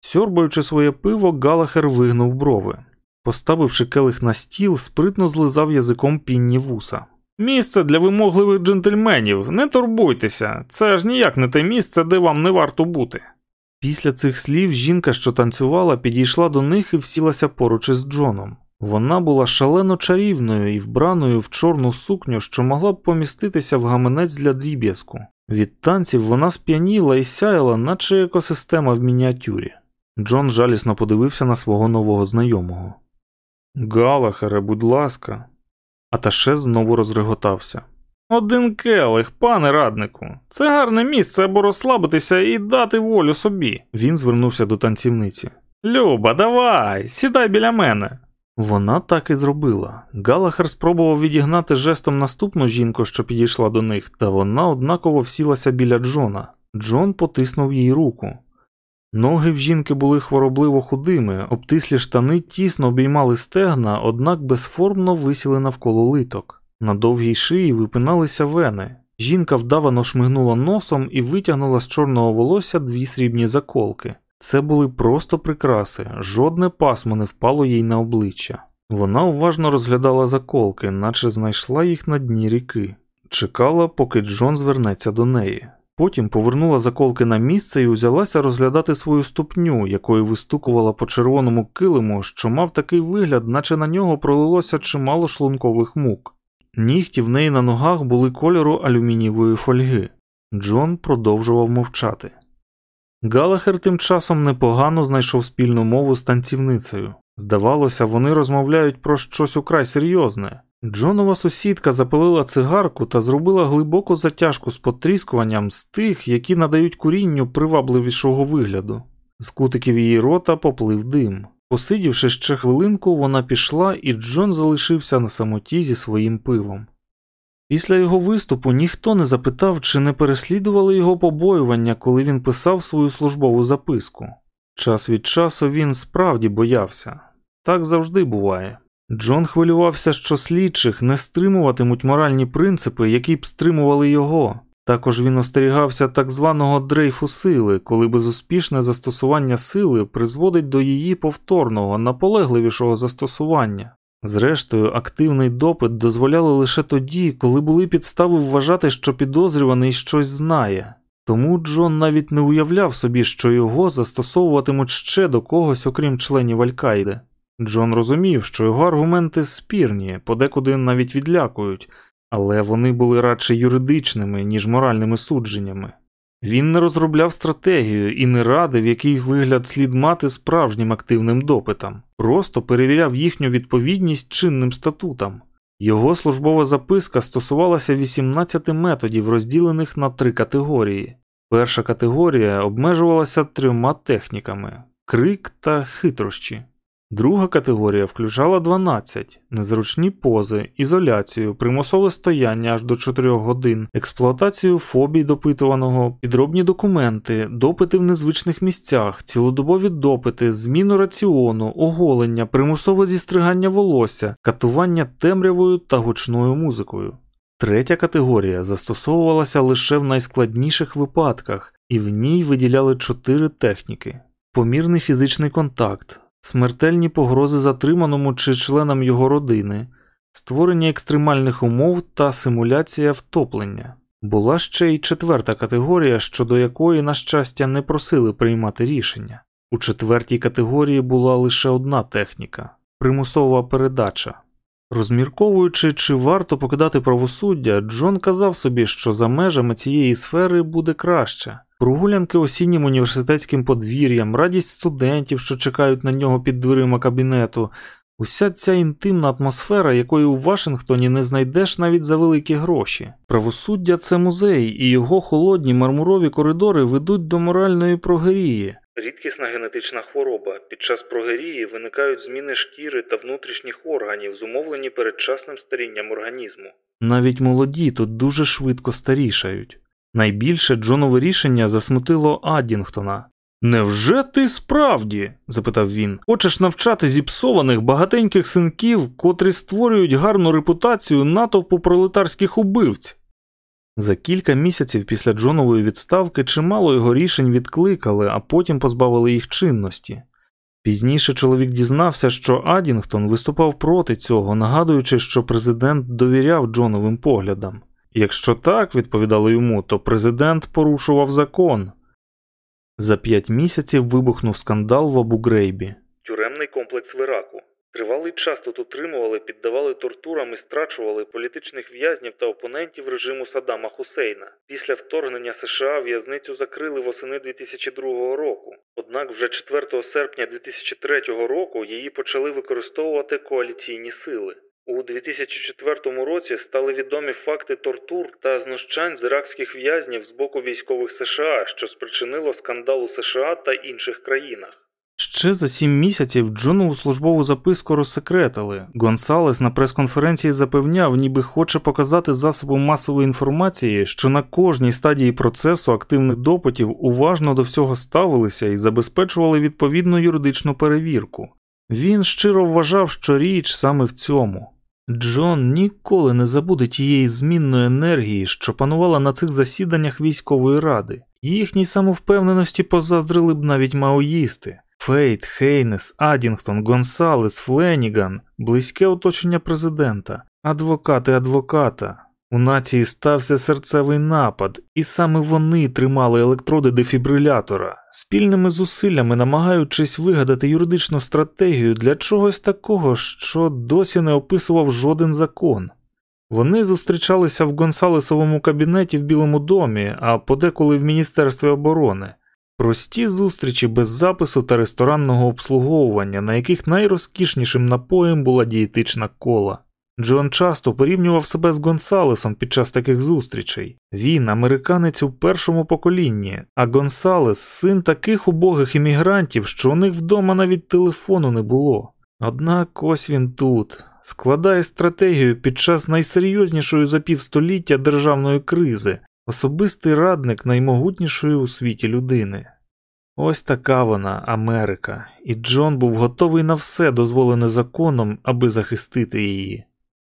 Сьорбаючи своє пиво, Галахер вигнув брови. Поставивши келих на стіл, спритно злизав язиком пінні вуса. Місце для вимогливих джентльменів, не турбуйтеся, це ж ніяк не те місце, де вам не варто бути. Після цих слів жінка, що танцювала, підійшла до них і всілася поруч із Джоном. Вона була шалено чарівною і вбраною в чорну сукню, що могла б поміститися в гаманець для дріб'язку. Від танців вона сп'яніла і сяяла, наче екосистема в мініатюрі. Джон жалісно подивився на свого нового знайомого. Галахере, будь ласка. Аташе знову розреготався. Один келих, пане раднику, це гарне місце або розслабитися і дати волю собі. Він звернувся до танцівниці. Люба, давай, сідай біля мене. Вона так і зробила. Галахер спробував відігнати жестом наступну жінку, що підійшла до них, та вона однаково всілася біля Джона. Джон потиснув їй руку. Ноги в жінки були хворобливо худими, обтислі штани тісно обіймали стегна, однак безформно висіли навколо литок. На довгій шиї випиналися вени. Жінка вдавано шмигнула носом і витягнула з чорного волосся дві срібні заколки. Це були просто прикраси, жодне пасмо не впало їй на обличчя. Вона уважно розглядала заколки, наче знайшла їх на дні ріки, чекала, поки Джон звернеться до неї. Потім повернула заколки на місце і узялася розглядати свою ступню, якою вистукувала по червоному килиму, що мав такий вигляд, наче на нього пролилося чимало шлункових мук. Нігті в неї на ногах були кольору алюмінієвої фольги. Джон продовжував мовчати. Галахер тим часом непогано знайшов спільну мову з танцівницею. Здавалося, вони розмовляють про щось украй серйозне. Джонова сусідка запалила цигарку та зробила глибоку затяжку з потріскуванням з тих, які надають курінню привабливішого вигляду. З кутиків її рота поплив дим. Посидівши ще хвилинку, вона пішла, і Джон залишився на самоті зі своїм пивом. Після його виступу ніхто не запитав, чи не переслідували його побоювання, коли він писав свою службову записку. Час від часу він справді боявся так завжди буває. Джон хвилювався, що слідчих не стримуватимуть моральні принципи, які б стримували його. Також він остерігався так званого дрейфу сили, коли безуспішне застосування сили призводить до її повторного, наполегливішого застосування. Зрештою, активний допит дозволяли лише тоді, коли були підстави вважати, що підозрюваний щось знає. Тому Джон навіть не уявляв собі, що його застосовуватимуть ще до когось, окрім членів Аль-Каїди. Джон розумів, що його аргументи спірні, подекуди навіть відлякують, але вони були радше юридичними, ніж моральними судженнями. Він не розробляв стратегію і не радив, який вигляд слід мати справжнім активним допитам, просто перевіряв їхню відповідність чинним статутам. Його службова записка стосувалася 18 методів, розділених на три категорії. Перша категорія обмежувалася трьома техніками крик та хитрощі. Друга категорія включала 12 незручні пози, ізоляцію, примусове стояння аж до 4 годин, експлуатацію фобій допитуваного, підробні документи, допити в незвичних місцях, цілодобові допити, зміну раціону, оголення, примусове зістригання волосся, катування темрявою та гучною музикою. Третя категорія застосовувалася лише в найскладніших випадках, і в ній виділяли чотири техніки: помірний фізичний контакт смертельні погрози затриманому чи членам його родини, створення екстремальних умов та симуляція втоплення. Була ще й четверта категорія, щодо якої, на щастя, не просили приймати рішення. У четвертій категорії була лише одна техніка примусова передача. Розмірковуючи, чи варто покидати правосуддя, Джон казав собі, що за межами цієї сфери буде краще. Прогулянки осіннім університетським подвір'ям, радість студентів, що чекають на нього під дверима кабінету, уся ця інтимна атмосфера, якої у Вашингтоні не знайдеш навіть за великі гроші. Правосуддя це музей, і його холодні мармурові коридори ведуть до моральної прогерії. Рідкісна генетична хвороба. Під час прогерії виникають зміни шкіри та внутрішніх органів, зумовлені передчасним старінням організму. Навіть молоді тут дуже швидко старішають. Найбільше Джонове рішення засмутило Аддінгтона. Невже ти справді? запитав він, хочеш навчати зіпсованих багатеньких синків, котрі створюють гарну репутацію натовпу пролетарських убивць? За кілька місяців після Джонової відставки чимало його рішень відкликали, а потім позбавили їх чинності. Пізніше чоловік дізнався, що Адінгтон виступав проти цього, нагадуючи, що президент довіряв Джоновим поглядам. Якщо так, відповідали йому, то президент порушував закон. За п'ять місяців вибухнув скандал в Абу-Грейбі. Тюремний комплекс в Іраку. Тривалий час тут утримували, піддавали тортурам і страчували політичних в'язнів та опонентів режиму Саддама Хусейна. Після вторгнення США в'язницю закрили восени 2002 року. Однак вже 4 серпня 2003 року її почали використовувати коаліційні сили. У 2004 році стали відомі факти тортур та знущань з іракських в'язнів з боку військових США, що спричинило скандал у США та інших країнах. Ще за сім місяців Джонову службову записку розсекретили. Гонсалес на прес-конференції запевняв, ніби хоче показати засобу масової інформації, що на кожній стадії процесу активних допитів уважно до всього ставилися і забезпечували відповідну юридичну перевірку. Він щиро вважав, що річ саме в цьому. Джон ніколи не забуде тієї змінної енергії, що панувала на цих засіданнях військової ради. Їхній самовпевненості позаздрили б навіть маоїсти. Фейт, Хейнес, Адінгтон, Гонсалес, Фленіган, близьке оточення президента, адвокати адвоката. У нації стався серцевий напад, і саме вони тримали електроди дефібрилятора, спільними зусиллями намагаючись вигадати юридичну стратегію для чогось такого, що досі не описував жоден закон. Вони зустрічалися в Гонсалесовому кабінеті в Білому домі, а подеколи в Міністерстві оборони. Прості зустрічі без запису та ресторанного обслуговування, на яких найрозкішнішим напоєм була дієтична кола. Джон часто порівнював себе з Гонсалесом під час таких зустрічей. Він американець у першому поколінні, а Гонсалес син таких убогих іммігрантів, що у них вдома навіть телефону не було. Однак ось він тут, складає стратегію під час найсерйознішої за півстоліття державної кризи, особистий радник наймогутнішої у світі людини. Ось така вона, Америка, і Джон був готовий на все дозволене законом, аби захистити її.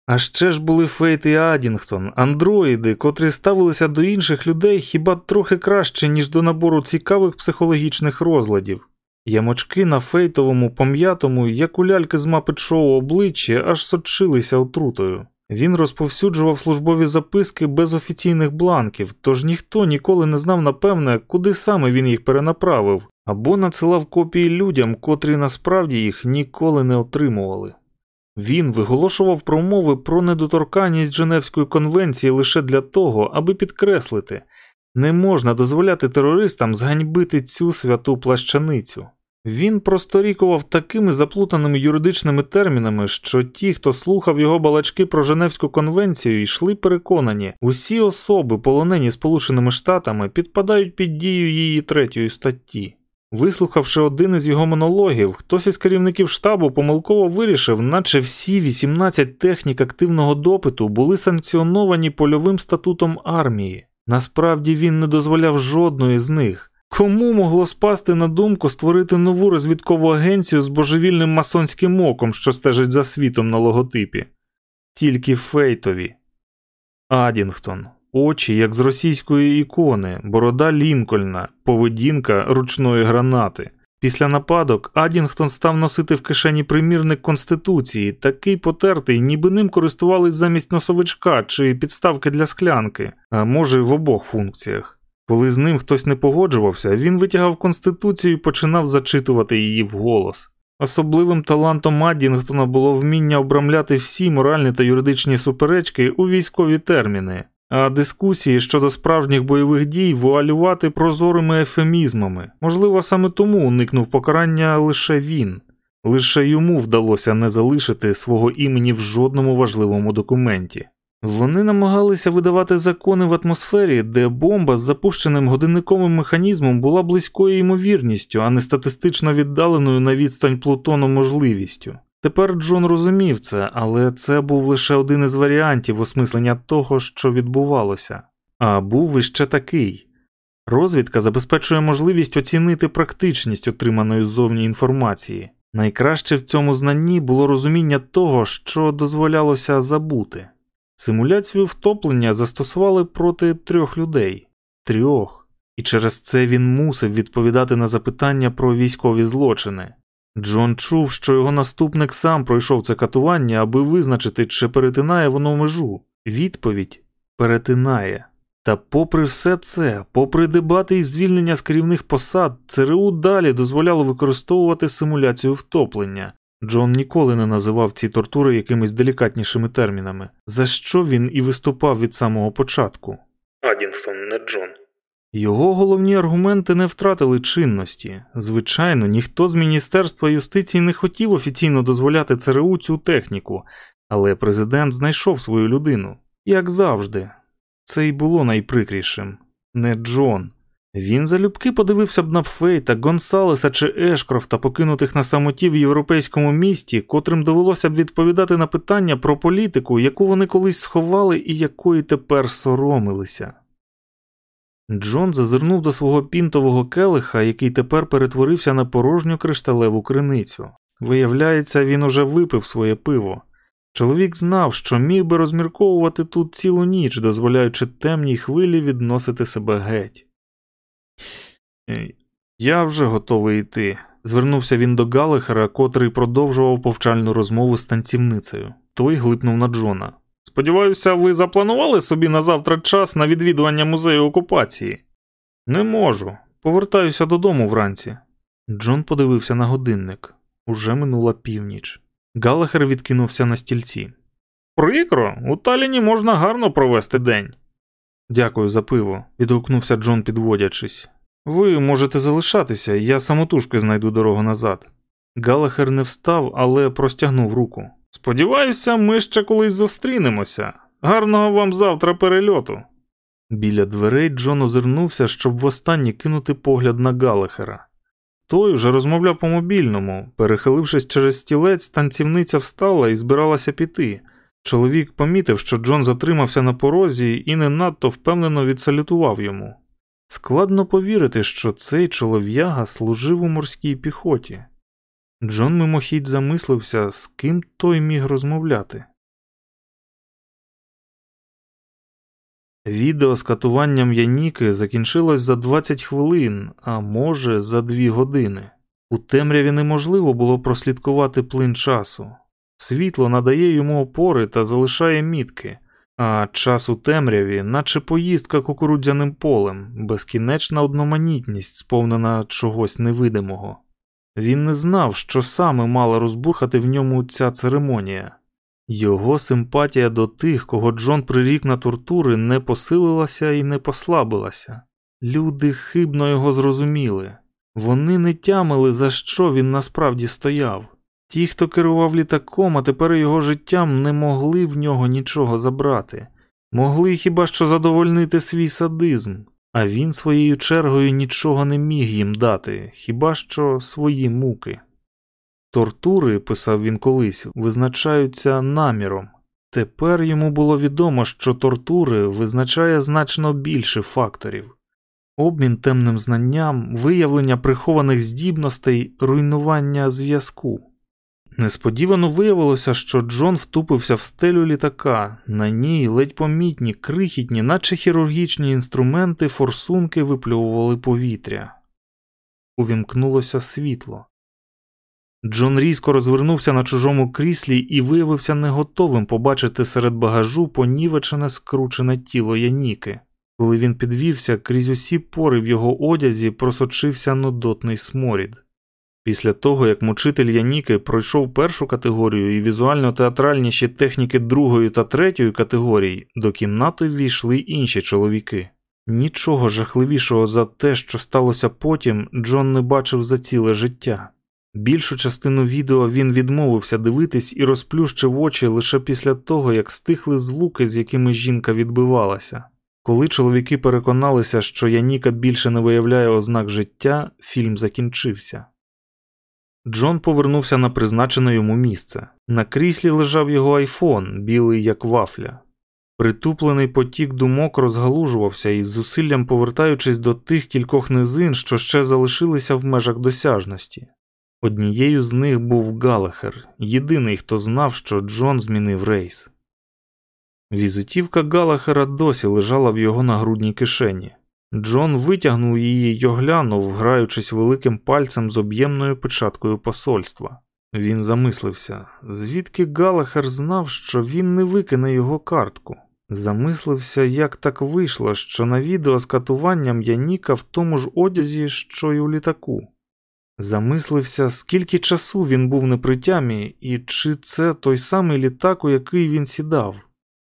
А ще ж були Фейт і Адінгтон, андроїди, котрі ставилися до інших людей хіба трохи краще, ніж до набору цікавих психологічних розладів. Ямочки на фейтовому, пом'ятому, як у ляльки з мапи шоу обличчя, аж сочилися отрутою. Він розповсюджував службові записки без офіційних бланків, тож ніхто ніколи не знав напевне, куди саме він їх перенаправив, або надсилав копії людям, котрі насправді їх ніколи не отримували. Він виголошував промови про недоторканність Женевської конвенції лише для того, аби підкреслити не можна дозволяти терористам зганьбити цю святу плащаницю. Він просторікував такими заплутаними юридичними термінами, що ті, хто слухав його балачки про Женевську конвенцію, йшли переконані, усі особи, полонені Сполученими Штатами, підпадають під дію її третьої статті. Вислухавши один із його монологів, хтось із керівників штабу помилково вирішив, наче всі 18 технік активного допиту були санкціоновані польовим статутом армії. Насправді він не дозволяв жодної з них. Кому могло спасти на думку створити нову розвідкову агенцію з божевільним масонським оком, що стежить за світом на логотипі? Тільки Фейтові. Адінгтон, очі, як з російської ікони, борода Лінкольна, поведінка ручної гранати. Після нападок Адінгтон став носити в кишені примірник Конституції, такий потертий, ніби ним користувались замість носовичка чи підставки для склянки, а може в обох функціях. Коли з ним хтось не погоджувався, він витягав Конституцію і починав зачитувати її вголос. Особливим талантом Аддінгтона було вміння обрамляти всі моральні та юридичні суперечки у військові терміни, а дискусії щодо справжніх бойових дій вуалювати прозорими ефемізмами. Можливо, саме тому уникнув покарання лише він. Лише йому вдалося не залишити свого імені в жодному важливому документі. Вони намагалися видавати закони в атмосфері, де бомба з запущеним годинниковим механізмом була близькою ймовірністю, а не статистично віддаленою на відстань Плутону можливістю. Тепер Джон розумів це, але це був лише один із варіантів осмислення того, що відбувалося. А був іще такий. Розвідка забезпечує можливість оцінити практичність отриманої ззовні інформації. Найкраще в цьому знанні було розуміння того, що дозволялося забути. Симуляцію втоплення застосували проти трьох людей трьох, і через це він мусив відповідати на запитання про військові злочини. Джон чув, що його наступник сам пройшов це катування, аби визначити, чи перетинає воно межу. Відповідь перетинає. Та, попри все це, попри дебати і звільнення з керівних посад, ЦРУ далі дозволяло використовувати симуляцію втоплення. Джон ніколи не називав ці тортури якимись делікатнішими термінами, за що він і виступав від самого початку. Адінгтон, не Джон. Його головні аргументи не втратили чинності. Звичайно, ніхто з Міністерства юстиції не хотів офіційно дозволяти ЦРУ цю техніку, але президент знайшов свою людину, як завжди. Це й було найприкрішим не Джон. Він залюбки подивився б на Пфейта, Гонсалеса чи Ешкрофта, покинутих на самоті в європейському місті, котрим довелося б відповідати на питання про політику, яку вони колись сховали і якої тепер соромилися. Джон зазирнув до свого пінтового келиха, який тепер перетворився на порожню кришталеву криницю. Виявляється, він уже випив своє пиво. Чоловік знав, що міг би розмірковувати тут цілу ніч, дозволяючи темній хвилі відносити себе геть. Я вже готовий йти. Звернувся він до Галехера, котрий продовжував повчальну розмову з танцівницею. Той глипнув на Джона. Сподіваюся, ви запланували собі на завтра час на відвідування музею окупації? Не можу. Повертаюся додому вранці. Джон подивився на годинник. Уже минула північ. Галахер відкинувся на стільці. Прикро, у Таліні можна гарно провести день. Дякую за пиво, відгукнувся Джон, підводячись. Ви можете залишатися, я самотужки знайду дорогу назад. Галахер не встав, але простягнув руку. Сподіваюся, ми ще колись зустрінемося. Гарного вам завтра перельоту. Біля дверей Джон озирнувся, щоб востаннє кинути погляд на Галахера. Той уже розмовляв по мобільному. Перехилившись через стілець, танцівниця встала і збиралася піти. Чоловік помітив, що Джон затримався на порозі і не надто впевнено відсалютував йому. Складно повірити, що цей чолов'яга служив у морській піхоті. Джон мимохідь замислився, з ким той міг розмовляти. Відео з катуванням Яніки закінчилось за 20 хвилин, а може, за 2 години. У темряві неможливо було прослідкувати плин часу. Світло надає йому опори та залишає мітки, а час у темряві, наче поїздка кукурудзяним полем, безкінечна одноманітність, сповнена чогось невидимого. Він не знав, що саме мала розбухати в ньому ця церемонія. Його симпатія до тих, кого Джон прирік на тортури, не посилилася і не послабилася. Люди хибно його зрозуміли, вони не тямили, за що він насправді стояв. Ті, хто керував літаком, а тепер його життям не могли в нього нічого забрати, могли хіба що задовольнити свій садизм, а він своєю чергою нічого не міг їм дати, хіба що свої муки. Тортури, писав він колись, визначаються наміром. Тепер йому було відомо, що тортури визначає значно більше факторів обмін темним знанням, виявлення прихованих здібностей, руйнування зв'язку. Несподівано виявилося, що Джон втупився в стелю літака, на ній ледь помітні, крихітні, наче хірургічні інструменти, форсунки випльовували повітря. увімкнулося світло. Джон різко розвернувся на чужому кріслі і виявився не готовим побачити серед багажу понівечене скручене тіло Яніки. Коли він підвівся, крізь усі пори в його одязі просочився нудотний сморід. Після того, як мучитель Яніки пройшов першу категорію і візуально-театральніші техніки другої та третьої категорії, до кімнати ввійшли інші чоловіки. Нічого жахливішого за те, що сталося потім, Джон не бачив за ціле життя. Більшу частину відео він відмовився дивитись і розплющив очі лише після того, як стихли звуки, з якими жінка відбивалася. Коли чоловіки переконалися, що Яніка більше не виявляє ознак життя, фільм закінчився. Джон повернувся на призначене йому місце. На кріслі лежав його айфон, білий як вафля. Притуплений потік думок розгалужувався із зусиллям повертаючись до тих кількох низин, що ще залишилися в межах досяжності. Однією з них був Галахер, єдиний, хто знав, що Джон змінив рейс. Візитівка Галахера досі лежала в його нагрудній кишені. Джон витягнув її й оглянув, граючись великим пальцем з об'ємною печаткою посольства. Він замислився, звідки Галахер знав, що він не викине його картку. Замислився, як так вийшло, що на відео з катуванням Яніка в тому ж одязі, що й у літаку. Замислився, скільки часу він був на притямі, і чи це той самий літак, у який він сідав.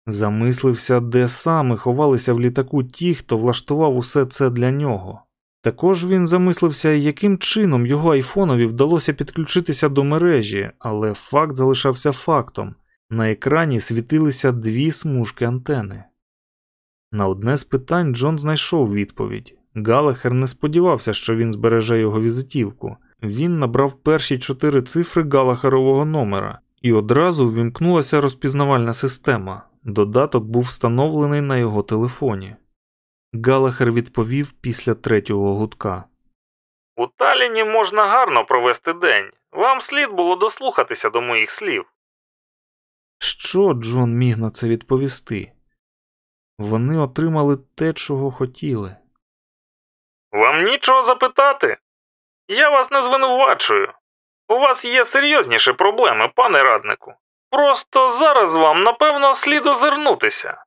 Замислився, де саме ховалися в літаку ті, хто влаштував усе це для нього. Також він замислився, яким чином його айфонові вдалося підключитися до мережі, але факт залишався фактом на екрані світилися дві смужки антени. На одне з питань Джон знайшов відповідь. Галахер не сподівався, що він збереже його візитівку. Він набрав перші чотири цифри Галахерового номера, і одразу ввімкнулася розпізнавальна система. Додаток був встановлений на його телефоні. Галахер відповів після третього гудка. У Таліні можна гарно провести день. Вам слід було дослухатися до моїх слів. Що Джон міг на це відповісти? Вони отримали те, чого хотіли. Вам нічого запитати? Я вас не звинувачую. У вас є серйозніші проблеми, пане раднику. Просто зараз вам, напевно, слід озирнутися.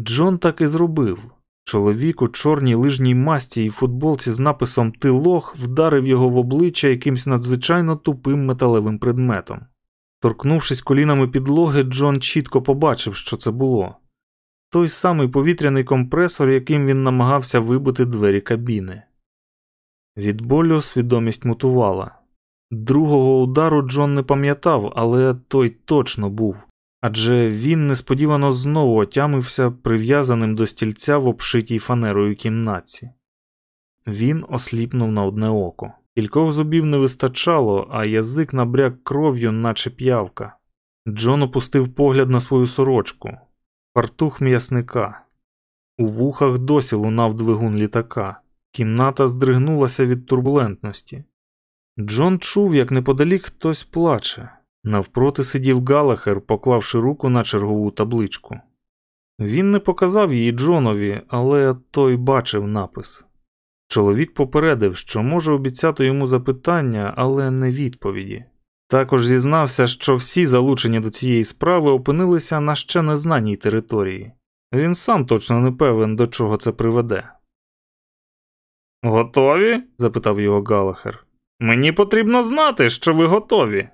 Джон так і зробив. Чоловік у чорній лижній масті і футболці з написом Ти лох вдарив його в обличчя якимсь надзвичайно тупим металевим предметом. Торкнувшись колінами підлоги, Джон чітко побачив, що це було той самий повітряний компресор, яким він намагався вибити двері кабіни. Від болю свідомість мутувала. Другого удару Джон не пам'ятав, але той точно був, адже він несподівано знову отямився прив'язаним до стільця в обшитій фанерою кімнатці. Він осліпнув на одне око. Кількох зубів не вистачало, а язик набряк кров'ю, наче п'явка. Джон опустив погляд на свою сорочку, фартух м'ясника. У вухах досі лунав двигун літака. Кімната здригнулася від турбулентності. Джон чув, як неподалік хтось плаче. Навпроти сидів Галахер, поклавши руку на чергову табличку. Він не показав її Джонові, але той бачив напис. Чоловік попередив, що може обіцяти йому запитання, але не відповіді. Також зізнався, що всі залучені до цієї справи опинилися на ще незнаній території. Він сам точно не певен, до чого це приведе. Готові? запитав його Галахер. Мені потрібно знати, що ви готові.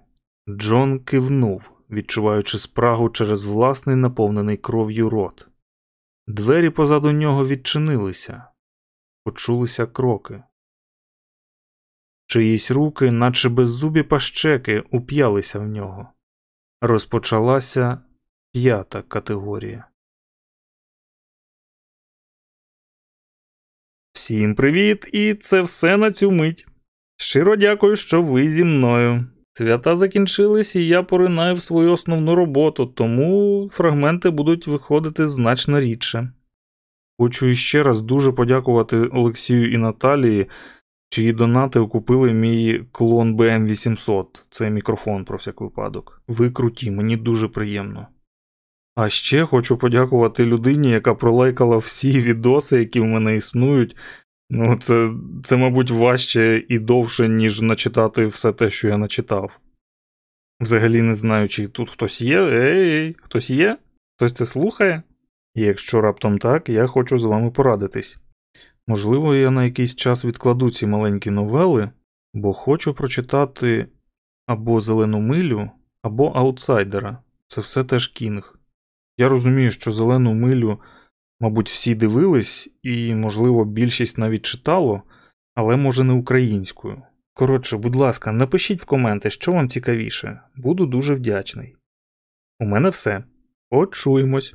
Джон кивнув, відчуваючи спрагу через власний наповнений кров'ю рот. Двері позаду нього відчинилися, почулися кроки. Чиїсь руки, наче беззубі пащеки, уп'ялися в нього. Розпочалася п'ята категорія. Всім привіт, і це все на цю мить. Щиро дякую, що ви зі мною. Свята закінчились, і я поринаю в свою основну роботу, тому фрагменти будуть виходити значно рідше. Хочу іще раз дуже подякувати Олексію і Наталії, чиї донати окупили мій клон BM800. Це мікрофон про всяк випадок. Ви круті, мені дуже приємно. А ще хочу подякувати людині, яка пролайкала всі відоси, які в мене існують, Ну, це, це, мабуть, важче і довше, ніж начитати все те, що я начитав. Взагалі не знаю, чи тут хтось є. Ей, хтось є? Хтось це слухає? І якщо раптом так, я хочу з вами порадитись. Можливо, я на якийсь час відкладу ці маленькі новели, бо хочу прочитати або Зелену милю, або аутсайдера. Це все теж кінг. Я розумію, що зелену милю, мабуть, всі дивились, і, можливо, більшість навіть читало, але може не українською. Коротше, будь ласка, напишіть в коменти, що вам цікавіше, буду дуже вдячний. У мене все. Почуємось.